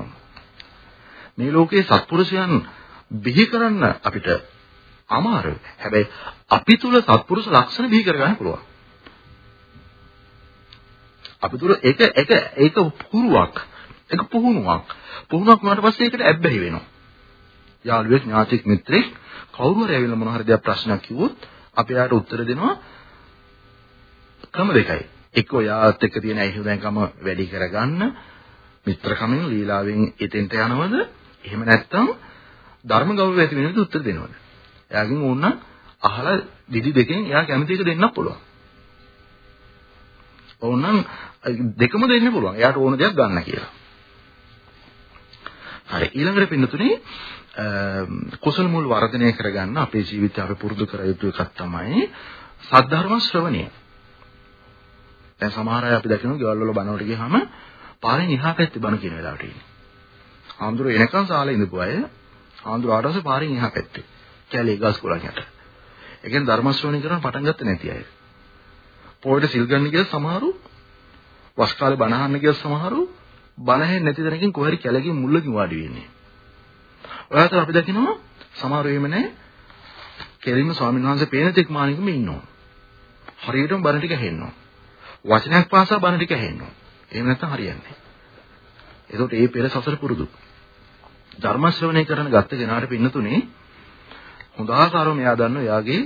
මේ ලෝකේ සත්පුරුෂයන් බිහි කරන්න අපිට අමාරුයි. හැබැයි අපි තුල සත්පුරුෂ ලක්ෂණ බිහි කරගන්න පුළුවන්. අපි තුල ඒක ඒක ඒක පුරුවක්. ඒක පුහුණුවක්. පුහුණුවක් වුණාට පස්සේ ඒකට ඇබ්බැහි වෙනවා. යාළුවෙක් ඥාතික් මිත්‍රෙක් කවුරු හරි ඇවිල්ලා මොන හරි දෙයක් ප්‍රශ්නයක් කිව්වොත් අපි එයාට උත්තර දෙනවා ක්‍රම දෙකයි. එක්ක ඔයාත් එක්ක තියෙන ඇහිුදැන්කම වැඩි කරගන්න මිත්‍රකමෙන් ලීලාවෙන් එතෙන්ට යනවද? එහෙම නැත්නම් ධර්ම ගෞරවය ඇති වෙන විදිහට උත්තර දෙනවද? එයාගෙන් ඕන අහලා දිදි දෙකෙන් එයා කැමති එක දෙන්නත් පුළුවන්. ඕනනම් දෙකම දෙන්න පුළුවන්. එයාට ඕන දෙයක් ගන්න කියලා. හරි ඊළඟට පින්නතුනේ කුසල මුල් වර්ධනය කරගන්න අපේ ජීවිතය අපි පුරුදු කර යුතු එකක් තමයි සද්ධර්ම ශ්‍රවණය. දැන් සමහර අය අපි දකිනවා ගෙවල් වල බණවට ගියාම පාරෙන් එහා පැත්තේ බණ කියන වෙලාවට ඉන්නේ. ආන්දර එනකන් සාලේ ඉඳපු අය ආන්දර ආටස පාරෙන් එහා පැත්තේ. කැලේ ගස් කොළන් යට. ඒ කියන්නේ ධර්ම ශ්‍රවණය කරන පටන් ගත්තේ නැති අය. පොයට සිල් ගන්න කියලා සමහරු වස් කාලේ බණ අහන්න කියලා සමහරු බණ ඇහෙන්නේ නැති තැනකින් කොහරි කැලකින් මුල්ලකින් වාඩි වෙන්නේ. ඔය අතර අපි දකිනවා සමහර වෙම නැහැ. කෙලින්ම ස්වාමීන් වහන්සේ පේන තෙක් මානිකම ඉන්නවා. හරියටම බණ ටික ඇහෙනවා. වචනයක් පාසා බණ ටික ඇහෙනවා. එහෙම නැත්නම් හරියන්නේ නැහැ. එතකොට ඒ පෙර සසර පුරුදු. ධර්ම ශ්‍රවණය කරන ගත්ත කෙනාට පින්නතුනේ හොඳාකාරව මෙයා දන්නවා එයාගේ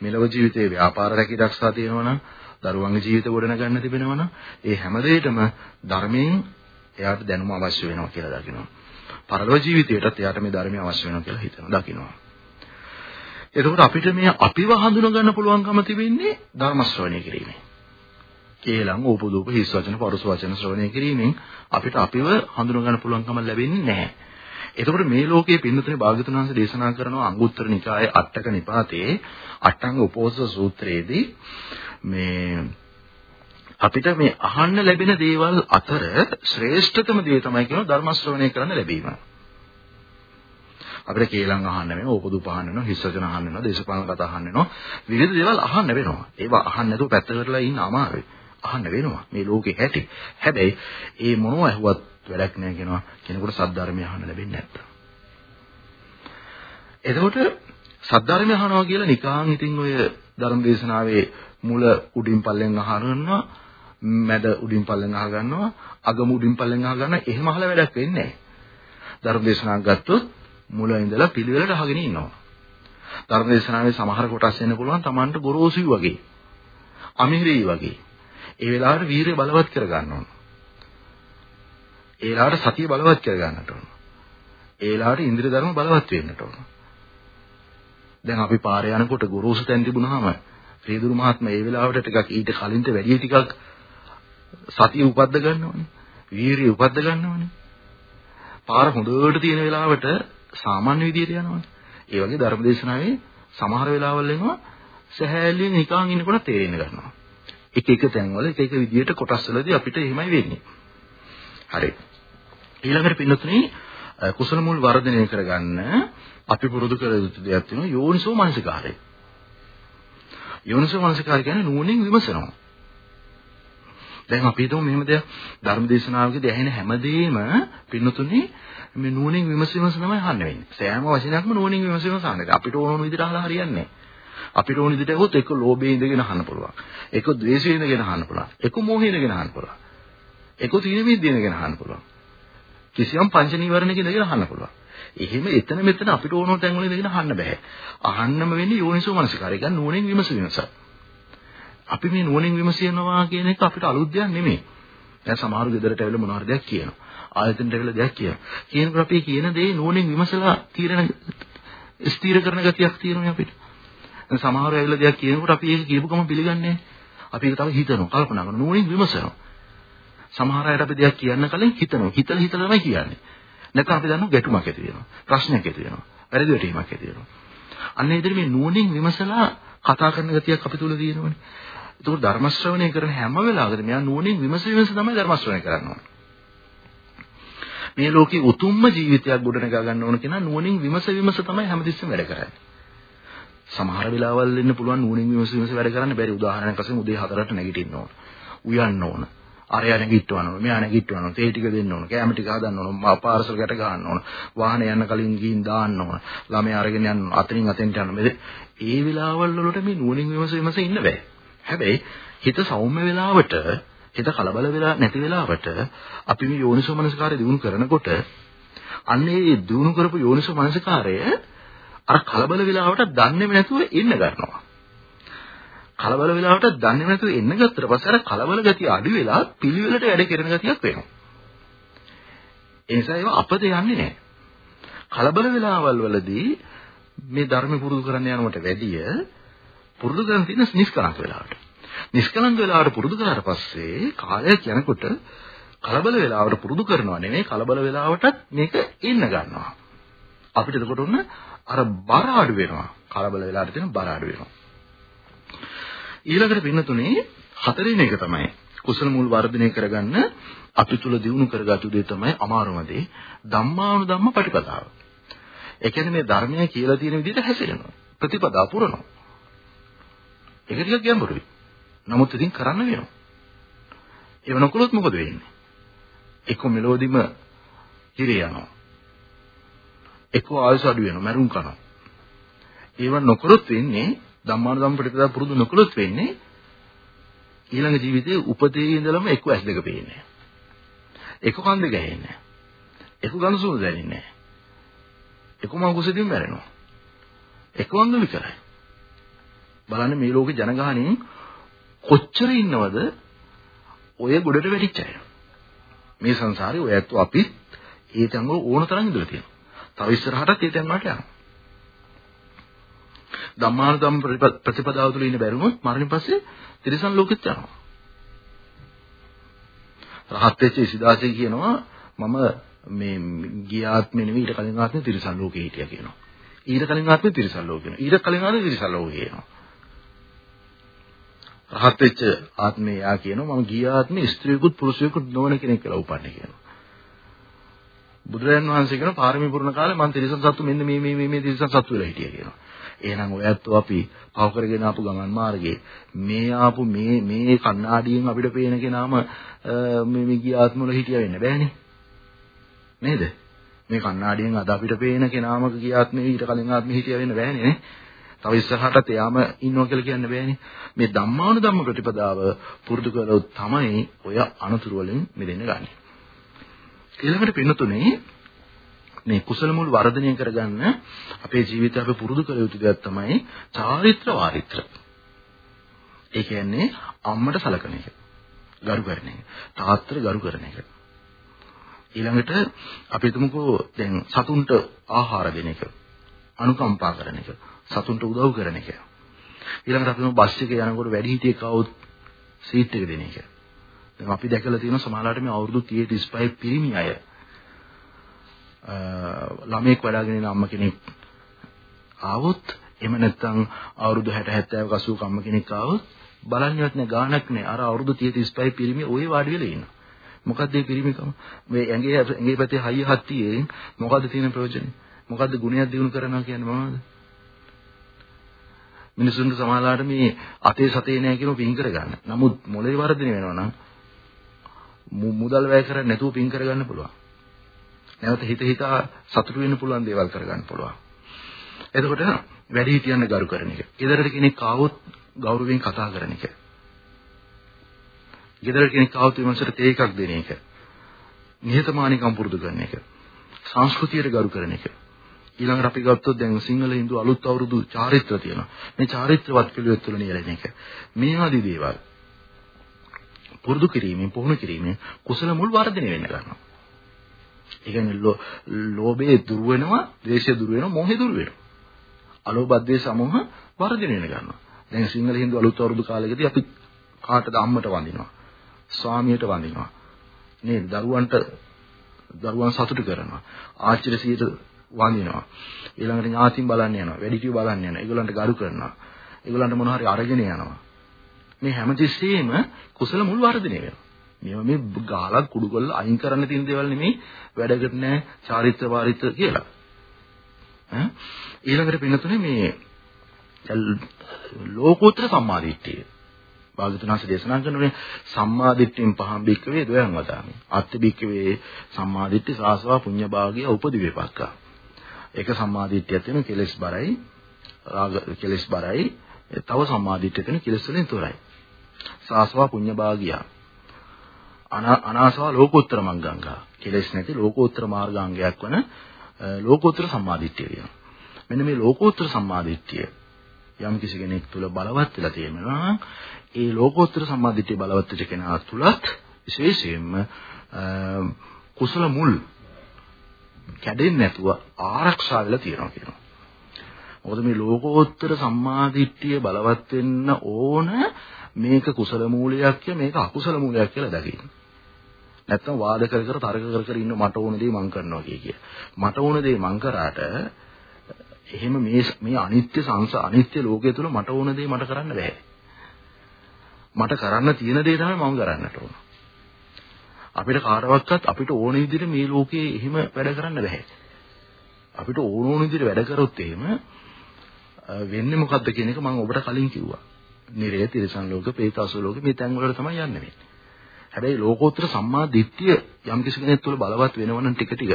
මෙලව ජීවිතයේ ව්‍යාපාර රැකී රක්ෂා තියෙනවා නම් දරුවන්ගේ ජීවිත ගොඩනගන්න තිබෙනවා නම් ඒ හැම දෙයකම ධර්මයෙන් එයාට දැනුම අවශ්‍ය වෙනවා කියලා දකිනවා. පරලෝක ජීවිතයටත් එයාට මේ ධර්මය අවශ්‍ය වෙනවා කියලා හිතනවා දකිනවා. එතකොට අපිට මේ අපිව හඳුන ගන්න පුළුවන්කම තිබෙන්නේ ධර්ම ශ්‍රවණය කිරීමෙන්. කේලම් ඕපදූප හිස් වචන පරුස වචන ශ්‍රවණය කිරීමෙන් අපිට අපිව හඳුන ගන්න පුළුවන්කම ලැබෙන්නේ නැහැ. එතකොට මේ ලෝකයේ පින්නතුනේ භාග්‍යතුන් වහන්සේ දේශනා කරනවා අංගුත්තර නිකායේ අටක නිපාතේ අටංග උපෝසත සූත්‍රයේදී මේ අපිට මේ අහන්න ලැබෙන දේවල් අතර ශ්‍රේෂ්ඨතම දේ තමයි කියන ධර්ම ශ්‍රවණය කරන්න ලැබීම. අපිට කේලම් අහන්න වෙනවා, ඕපදූප අහන්න වෙනවා, හිස්සජන අහන්න වෙනවා, දේශපාලන කතා අහන්න වෙනවා. විවිධ දේවල් අහන්න වෙනවා. ඒවා අහන්න නැතුව පැත්තකටලා ඉන්න අමාරුයි. අහන්න වෙනවා. මේ ලෝකේ හැටි. හැබැයි ඒ මොනවා ඇහුවත් වැඩක් නැහැ කියනවා කෙනෙකුට සද්ධර්මය අහන්න ලැබෙන්නේ නැත්තම්. එතකොට සද්ධර්මය අහනවා කියලා නිකාන් ඉතින් ඔය ධර්ම දේශනාවේ මුල උඩින් පල්ලෙන් අහනවා මැද උඩින් පල්ලෙන් අහ ගන්නවා අගම උඩින් පල්ලෙන් අහ ගන්නවා එහෙම අහලා වැඩක් වෙන්නේ නැහැ. ධර්ම දේශනාවක් ගත්තොත් මුල ඉඳලා පිළිවෙලට අහගෙන ඉන්නවා. ධර්ම දේශනාවේ සමහර කොටස් වෙන්න පුළුවන් Tamanට ගොරෝසුයි වගේ. අමිහිරි වගේ. ඒ වෙලාවට වීරිය බලවත් කර ගන්න ඕන. ඒ වෙලාවට සතිය බලවත් කර ගන්නට ඕන. ඒ වෙලාවට ඉන්ද්‍රිය ධර්ම බලවත් වෙන්නට ඕන. දැන් අපි පාරේ යනකොට ගොරෝසු තැන් තිබුණාම ශ්‍රීදුරු මහත්මයා ඒ වෙලාවට ටිකක් ඊට කලින්ට වැඩි ටිකක් සතිය උපද්ද ගන්නවනේ. වීරිය උපද්ද ගන්නවනේ. පාර හොඳට තියෙන වෙලාවට සාමාන්‍ය විදියට යනවනේ. ඒ වගේ ධර්මදේශනාවේ සමහර වෙලාවල් එනවා සහැල්ලුවෙන් නිකන් ඉන්නකොට තේරෙන්න ගන්නවා. එක එක තැන්වල එක එක විදියට කොටස් වලදී අපිට එහෙමයි වෙන්නේ. හරි. ඊළඟට පින්නතුනේ කුසල මුල් වර්ධනය කරගන්න අපි පුරුදු කර යුතු දෙයක් තියෙනවා යෝනිසෝ මනසිකාරය. යෝනිසෝ මනසිකාරය කියන්නේ නුවණින් විමසනවා. දැන් අපි හිතමු මෙහෙම දෙයක් ධර්මදේශනාවකදී ඇහෙන හැමදේම පින්නතුනේ මේ නුවණින් විමසීමස තමයි අහන්න වෙන්නේ. සෑම වචනයක්ම නුවණින් විමසීමස අහන්න. අපිට ඕන ඕන විදිහට අහලා හරියන්නේ නැහැ. අපිට ඕන විදිහට ඇහුවොත් එක්ක ලෝභයේ ඉඳගෙන අහන්න පුළුවන්. එක්ක ද්වේෂයේ ඉඳගෙන අහන්න පුළුවන්. එක්ක මෝහයේ ඉඳගෙන අහන්න පුළුවන්. එක්ක තීන මිද්දේ ඉඳගෙන අහන්න පුළුවන්. කිසියම් පංච නීවරණයක ඉඳගෙන අහන්න පුළුවන්. එහෙම එතන මෙතන අපිට ඕන තැන් වල ඉඳගෙන අහන්න බෑ. අහන්නම වෙන්නේ යෝනිසෝ මනසිකාරය. කියන්නේ නුවණින් විමසීමස. අපි මේ නුවණින් විමසිනවා කියන එක අපිට අලුත් දෙයක් නෙමෙයි. දැන් සමහර ගෙදරට ඇවිල්ලා මොනවා හරි දෙයක් කියනවා. ආයතනට ඇවිල්ලා දෙයක් කියනවා. කියනකොට අපි කියන දේ නුවණින් විමසලා තීරණ ස්ථීර කරන ගතියක් තියෙනවා අපිට. දැන් සමහරව ඇවිල්ලා දෙයක් කියනකොට අපි ඒක කියපු ගමන් පිළිගන්නේ අපි ඒක තව හිතනවා, කල්පනා කරනවා, නුවණින් විමසනවා. සමහර අයට අපි දෙයක් කියන්න කලින් හිතනවා. හිතලා හිතලා තමයි කියන්නේ. නැත්නම් අපි දන්නවා ගැටුමක් ඇති වෙනවා. ප්‍රශ්නයක් ඇති වෙනවා. වැරදි වැටීමක් ඇති වෙනවා. අන්න ඒ විදිහට මේ නුවණින් විමසලා කතා කරන ගතියක් අපි තුල තියෙනවනේ. ඒකෝ ධර්ම ශ්‍රවණය කරන හැම වෙලාවකදී මෙයා නුවණින් විමස විමස තමයි ධර්ම ශ්‍රවණය කරන්නේ. මේ ලෝකේ උතුම්ම ජීවිතයක් ගොඩනගා ගන්න ඕන කෙනා නුවණින් විමස විමස තමයි හැමතිස්සෙම වැඩ කරන්නේ. සමහර වෙලාවල් ඉන්න පුළුවන් නුවණින් විමස විමස වැඩ කරන්න බැරි උදාහරණයක් වශයෙන් උදේ 4ට නැගිටින්න ඕන. උයන්න ඕන. අරය නැගිටවන්න ඕන. මෙයා නැගිටවන්න ඕන. තේ ටික දෙන්න ඕන. කෑම ටික හදන්න ඕන. පාර්සල් ගැට ගන්න ඕන. වාහනේ යන්න කලින් ගිහින් දාන්න ඕන. ළමයා අරගෙන යන්න අතනින් අතෙන්ට යන්න. මේ වෙලාවල් වලට මේ නුවණින් විමස විමස ඉන්න බෑ. හැබැයි හිත සෞම්‍ය වෙලාවට හිත කලබල වෙලා නැති වෙලාවට අපි මේ යෝනිසෝ මනසකාරය දිනු කරනකොට අන්නේ දිනු කරපු යෝනිසෝ මනසකාරය අර කලබල වෙලාවට දන්නේම නැතුව ඉන්න ගන්නවා. කලබල වෙලාවට දන්නේම නැතුව එන්න ගත්තට පස්සේ අර කලබල ගතිය අඩු වෙලා පිළිවෙලට වැඩ කෙරෙන ගතියක් වෙනවා. ඒ නිසා ඒවා අපද යන්නේ නැහැ. කලබල වෙලාවල් වලදී මේ ධර්ම පුරුදු කරන්න යනවට වැඩිය පුරුදු කරන් තියෙන නිෂ්කලංක වෙලාවට. නිෂ්කලංක වෙලාවට පුරුදු කරාට පස්සේ කාලයක් යනකොට කලබල වෙලාවට පුරුදු කරනවා නෙමෙයි කලබල වෙලාවටත් මේක ඉන්න ගන්නවා. අපිට එතකොට උන්න අර බර අඩු වෙනවා. කලබල වෙලාවට තියෙන බර අඩු වෙනවා. ඊළඟට පින්නතුනේ හතරෙන එක තමයි කුසල මුල් වර්ධනය කරගන්න අපි තුල දිනු කරගatu දේ තමයි අමාරුම දේ ධම්මානු ධම්ම පටිපදාව. ඒ කියන්නේ මේ ධර්මය කියලා තියෙන විදිහට හැසිරෙනවා. ප්‍රතිපදා පුරනවා. ඒක ටිකක් ගැඹුරුයි. නමුත් ඉතින් කරන්න වෙනවා. ඒව නොකළොත් මොකද වෙන්නේ? එක්ක මෙලෝදිම හිරේ යනවා. එක්ක ආයස අඩු වෙනවා, මරුන් කරනවා. ඒව නොකළොත් වෙන්නේ ධම්මානුධම්ම ප්‍රතිපදා පුරුදු නොකළොත් වෙන්නේ ඊළඟ ජීවිතේ උපතේ ඉඳලම එක්ක ඇස් දෙක පේන්නේ. එක්ක කන් දෙක ඇහෙන්නේ. එක්ක ගඳ සුවඳ දැනෙන්නේ නැහැ. එක්ක මං කුසෙදින් මැරෙනවා. එක්ක වංග විතරයි. බලන්න මේ ලෝකේ ජනගහණයෙන් කොච්චර ඉන්නවද ඔය ගොඩට වැටිච්ච අය. මේ සංසාරේ ඔය ඇත්තෝ අපිත් ඒ තැන් වල ඕන තරම් ඉඳලා තියෙනවා. තව ඉස්සරහටත් ඒ තැන් වලට යනවා. ධම්මානුධම්ම ප්‍රතිපදාව තුළ ඉන්න බැරිවොත් මරණින් පස්සේ තිරිසන් ලෝකෙත් යනවා. රහත් වෙච්ච ඉසිදාසී කියනවා මම මේ ගිය ආත්මෙ නෙවෙයි ඊට කලින් ආත්මෙ තිරිසන් ලෝකේ හිටියා කියනවා. ඊට කලින් ආත්මෙ තිරිසන් ලෝකේ කියනවා. ඊට කලින් ආත්මෙ තිරිසන් ලෝකේ කියනවා. රහත් වෙච්ච ආත්මේ යා කියනවා මම ගිය ආත්මෙ ස්ත්‍රියකුත් පුරුෂයෙකුත් නොවන කෙනෙක් කියලා උපන්නේ කියනවා. බුදුරජාණන් වහන්සේ කියන පාරමී පුරණ කාලේ මම තිරිසන් සත්තු මෙන්න මේ මේ මේ මේ තිරිසන් සත්තු වෙලා හිටියා කියනවා. එහෙනම් ඔය ඇත්තෝ අපි පව කරගෙන ආපු ගමන් මාර්ගයේ මේ ආපු මේ මේ කණ්ණාඩියෙන් අපිට පේන කෙනාම මේ මේ ගිය ආත්මවල හිටියා වෙන්න බෑනේ. නේද? මේ කණ්ණාඩියෙන් අද අපිට පේන කෙනාම ගිය ආත්මේ ඊට කලින් ආත්මේ හිටියා වෙන්න බෑනේ නේ. තව ඉස්සරහටත් එයාම ඉන්නවා කියලා කියන්න බෑනේ. මේ ධම්මානුධම්ම ප්‍රතිපදාව පුරුදු කළොත් තමයි ඔය අනතුරු වලින් මිදෙන්න ගන්නේ. ඊළඟට පින්නතුනේ මේ කුසල මුල් වර්ධනය කරගන්න අපේ ජීවිතය අපි පුරුදු කළ යුතු දෙයක් තමයි චාරිත්‍ර වාරිත්‍ර. ඒ කියන්නේ අම්මට සලකන එක. ගරු කරන එක. තාත්තට ගරු කරන එක. ඊළඟට අපි හිතමුකෝ දැන් සතුන්ට ආහාර දෙන එක. අනුකම්පා කරන එක. සතුන්ට උදව් කරන එක. ඊළඟට අපි බස් එකේ යනකොට වැඩි හිටියෙක් આવොත් සීට් එක දෙන එක. දැන් අපි දැකලා තියෙනවා සමහරවිට මේ අවුරුදු 30 35 පිරිමි අය ළමෙක් වඩාගෙන ඉන්න අම්ම කෙනෙක් ආවොත් එහෙම නැත්නම් අවුරුදු 60 70 80 අම්ම කෙනෙක් ආවොත් බලන්නවත් නෑ ගාණක් නෑ. අර අවුරුදු 30 35 පිරිමි ওই වාඩි වෙලා ඉන්නවා. මොකද්ද මේ පිරිමිකම? මේ ඇඟේ ඇඟේ පැත්තේ හයිය හත්තියෙන් මොකද්ද තියෙන ප්‍රයෝජනේ? මොකද්ද ගුණයක් දිනු කරනවා කියන්නේ මොනවද? මිනිසුන්ට සමාලාට මේ අතේ සතේ නෑ කියන පින් කරගන්න. නමුත් මොලේ වර්ධනය වෙනවා නම් මුදල් වැය කරන්නේ නැතුව පින් කරගන්න පුළුවන්. නැවත හිත හිතා සතුටු වෙන්න පුළුවන් දේවල් කරගන්න පුළුවන්. එතකොට වැඩි හිටියන්න ගරු කරන එක. ගෙදරට කෙනෙක් ආවොත් ගෞරවයෙන් කතා කරන එක. ගෙදරට කෙනෙක් ආවොත් විමසට තේ එකක් දෙන එක. නිහතමානීකම් පුරුදු කරන එක. සංස්කෘතියට ගරු කරන එක. ඊළඟට අපි ගත්තොත් දැන් සිංහල හින්දු අලුත් අවුරුදු චාරිත්‍ර තියෙනවා. මේ චාරිත්‍රවත් පිළිවෙත් තුළ නියැලෙන එක. මේ ආදී දේවල් පුරුදු කිරීමෙන් පුහුණු කිරීමෙන් කුසල මුල් වර්ධනය වෙන්න ගන්නවා. ඒ කියන්නේ ලෝභය දුර වෙනවා, ද්වේෂය දුර වෙනවා, මෝහය දුර වෙනවා. අලෝභ ද්වේෂ සමෝහ වර්ධනය වෙන ගන්නවා. දැන් සිංහල හින්දු අලුත් අවුරුදු කාලෙකදී අපි කාටද අම්මට වඳිනවා. ස්වාමියට වඳිනවා. නේද? දරුවන්ට දරුවන් සතුටු කරනවා. ආචාර්යසියට වඳිනවා. ඊළඟට ඥාතින් බලන්න යනවා. වැඩිහිටියෝ බලන්න යනවා. ඒගොල්ලන්ට ගරු කරනවා. ඒගොල්ලන්ට මොනවා හරි අරගෙන යනවා. මේ හැමතිස්සෙම කුසල මුල් වර්ධනය වෙනවා. මේවා මේ ගාලක් කුඩු කරලා අයින් කරන්න තියෙන දේවල් නෙමෙයි වැඩකට නෑ චාරිත්‍ර වාරිත්‍ර කියලා. ඈ ඊළඟට පින්නතුනේ මේ ලෝකෝත්තර සම්මාදිට්ඨිය. භාගතුනාස දේශනා කරනනේ සම්මාදිට්ඨියෙන් පහම් බික්කවේ දොයන් වදාමි. අත්ති බික්කවේ සම්මාදිට්ඨි සාසවා පුඤ්ඤ භාගිය උපදි වේපක්කා. ඒක සම්මාදිට්ඨිය තියෙන කෙලෙස් බරයි රාග කෙලෙස් බරයි තව සම්මාදිට්ඨිය තියෙන කෙලෙස් වලින් තොරයි. සාසවා පුඤ්ඤ භාගියා අනාසව ලෝකෝත්තර මංගංගා කෙලෙස් නැති ලෝකෝත්තර මාර්ගාංගයක් වන ලෝකෝත්තර සම්මාදිට්ඨිය කියනවා. මෙන්න මේ ලෝකෝත්තර සම්මාදිට්ඨිය යම් කිසි කෙනෙක් තුල බලවත් වෙලා තියෙනවා ඒ ලෝකෝත්තර සම්මාදිට්ඨිය බලවත් වෙච්ච කෙනා තුලත් විශේෂයෙන්ම කුසල මුල් කැඩෙන්නේ නැතුව ආරක්ෂා වෙලා තියෙනවා කියනවා. මොකද මේ ලෝකෝත්තර සම්මාදිට්ඨිය බලවත් වෙන්න ඕන මේක කුසල මූලයක් මේක අකුසල මූලයක් කියලා දකින්න. නැත්තම් වාද කර කර තර්ක කර කර ඉන්න මට ඕන දේ මං කරනවා කිය කිය. මට ඕන දේ මං කරාට එහෙම මේ මේ අනිත්‍ය සංස අනිත්‍ය ලෝකයේ තුල මට ඕන දේ මට කරන්න බෑ. මට කරන්න තියෙන දේ තමයි මම කරන්නට ඕන. අපිට කාටවත් අපිට ඕන විදිහට මේ ලෝකේ එහෙම වැඩ කරන්න බෑ. අපිට ඕන ඕන විදිහට වැඩ කරොත් එහෙම වෙන්නේ මොකද්ද කියන එක මම ඔබට කලින් කිව්වා. නිරය තිරසන් ලෝක, പ്രേත අසු ලෝක මේ තැන් වලට තමයි යන්නේ මේ. හැබැයි ලෝකෝත්තර සම්මා දිට්ඨිය යම් කිසි කෙනෙක් තුළ බලවත් වෙනවනම් ටික ටික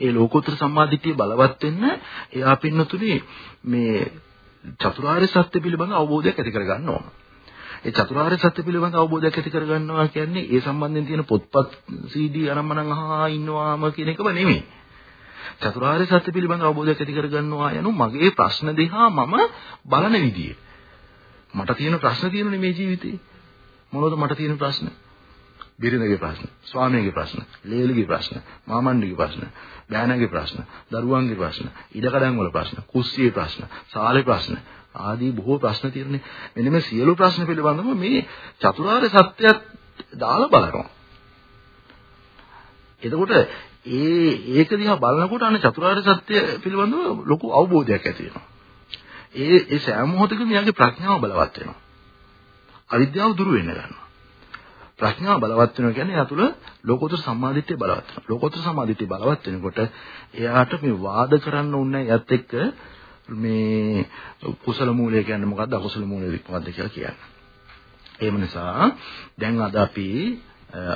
ඒ ලෝකෝත්තර සම්මා දිට්ඨිය බලවත් වෙන්න එයා පින්නතුනේ මේ චතුරාර්ය සත්‍ය පිළිබඳ අවබෝධයක් ඇති කරගන්න ඕන. ඒ චතුරාර්ය සත්‍ය පිළිබඳ අවබෝධයක් ඇති කරගන්නවා කියන්නේ ඒ සම්බන්ධයෙන් තියෙන පොත්පත් CD අරම්මනම් අහා ඉන්නවාම කියන එකම නෙමෙයි. චතුරාර්ය සත්‍ය පිළිබඳ අවබෝධයක් ඇති කරගන්නවා යනු මගේ ප්‍රශ්න දිහා මම බලන විදිය. මට තියෙන ප්‍රශ්න තියෙනනේ මේ ජීවිතේ. මොනවද මට තියෙන ප්‍රශ්න? බිරිඳගේ ප්‍රශ්න, ස්වාමියාගේ ප්‍රශ්න, ලේලිගේ ප්‍රශ්න, මාමණ්ඩිගේ ප්‍රශ්න, බෑනගේ ප්‍රශ්න, දරුවන්ගේ ප්‍රශ්න, ඉඩකඩම් වල ප්‍රශ්න, කුස්සියේ ප්‍රශ්න, සාලේ ප්‍රශ්න ආදී බොහෝ ප්‍රශ්න තියෙන්නේ. මෙන්න මේ සියලු ප්‍රශ්න පිළිබඳව මේ චතුරාර්ය සත්‍යයත් දාලා බලනවා. එතකොට ඒ ඒක දිහා බලනකොට අන්න චතුරාර්ය සත්‍ය පිළිබඳව ලොකු අවබෝධයක් ඇති වෙනවා. ඒ ඒ සෑම මොහොතකම යාගේ ප්‍රඥාව බලවත් වෙනවා. අවිද්‍යාව දුරු වෙන්න ගන්නවා. ප්‍රඥාව බලවත් වෙනවා කියන්නේ එයා තුළ ලෝකෝත්තර සම්මාදිට්ඨිය බලවත් වෙනවා. ලෝකෝත්තර සම්මාදිට්ඨිය බලවත් වෙනකොට එයාට මේ වාද කරන්න ඕනේ යත් එක්ක මේ කුසල මූලය කියන්නේ මොකද්ද අකුසල මූලය මොකද්ද කියලා කියන්නේ. ඒ නිසා දැන් අද අපි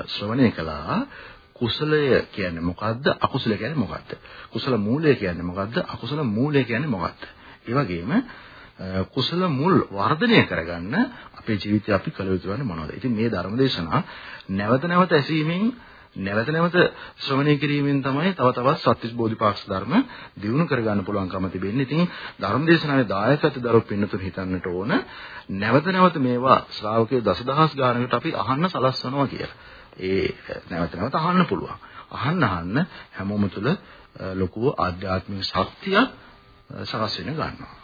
ශ්‍රවණය කළා කුසලය කියන්නේ මොකද්ද අකුසලය කියන්නේ මොකද්ද? කුසල මූලය කියන්නේ මොකද්ද? අකුසල මූලය කියන්නේ මොකද්ද? ඒ වගේම කුසල මුල් වර්ධනය කරගන්න අපේ ජීවිතය අපි කළ යුතු වන්නේ මොනවද? ඉතින් මේ ධර්මදේශනා නැවත නැවත ඇසීමෙන් නැවත නැවත ශ්‍රවණය කිරීමෙන් තමයි තව තවත් සත්‍විස් බෝධිපාක්ෂ ධර්ම දියුණු කරගන්න පුළුවන්කම තිබෙන්නේ. ඉතින් ධර්මදේශනාවේ දායකත්ව දරුවෝ පින්නතුන් හිතන්නට ඕන නැවත නැවත මේවා ශ්‍රාවකයෝ දසදහස් ගානකට අපි අහන්න සලස්වනවා කියලා. ඒ නැවත නැවත අහන්න පුළුවන්. අහන්න අහන්න හැමෝම තුළ ලොකු ආධ්‍යාත්මික ශක්තියක් සකස් වෙන ගන්නවා.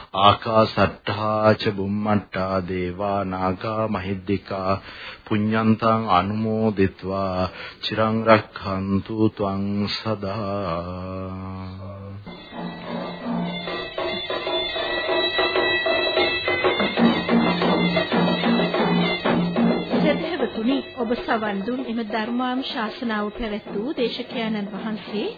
ආකාසට්ඨා ච බුම්මට්ටා දේවා නාග මහිද්దికා පුඤ්ඤන්තං අනුමෝදිත්වා චිරං රක්ඛන්තු ත්වං සදා තුනි ඔබ සවන් දුන් එම ධර්මාම් ශාසනාව පැවැත් වූ දේශකයන්න් වහන්සේ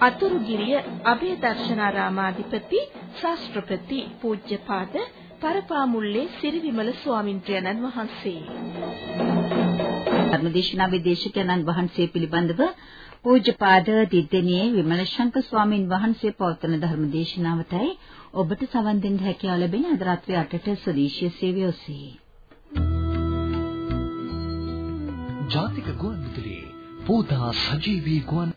අතුරුගිරිය අභය දර්ශනාරාමාධිපති ශාස්ත්‍රපති පූජ්‍යපාද පරපාමුල්ලේ සිරිවිමල ස්වාමින්ද්‍රයන්න් වහන්සේ ධර්මදේශනා විදේශකයන්න් වහන්සේ පිළිබඳව පූජ්‍යපාද දිද්දෙනියේ විමලශංක ස්වාමින් වහන්සේ පවත්වන ධර්මදේශනාවටයි ඔබට සවන් දෙන්න හැකියාව ලැබෙන අද රාත්‍රී 8ට ස්වදේශීය සේවය ඔස්සේ. ජාතික ගුවන්විදුලි පෝදා සජීවී ගුවන්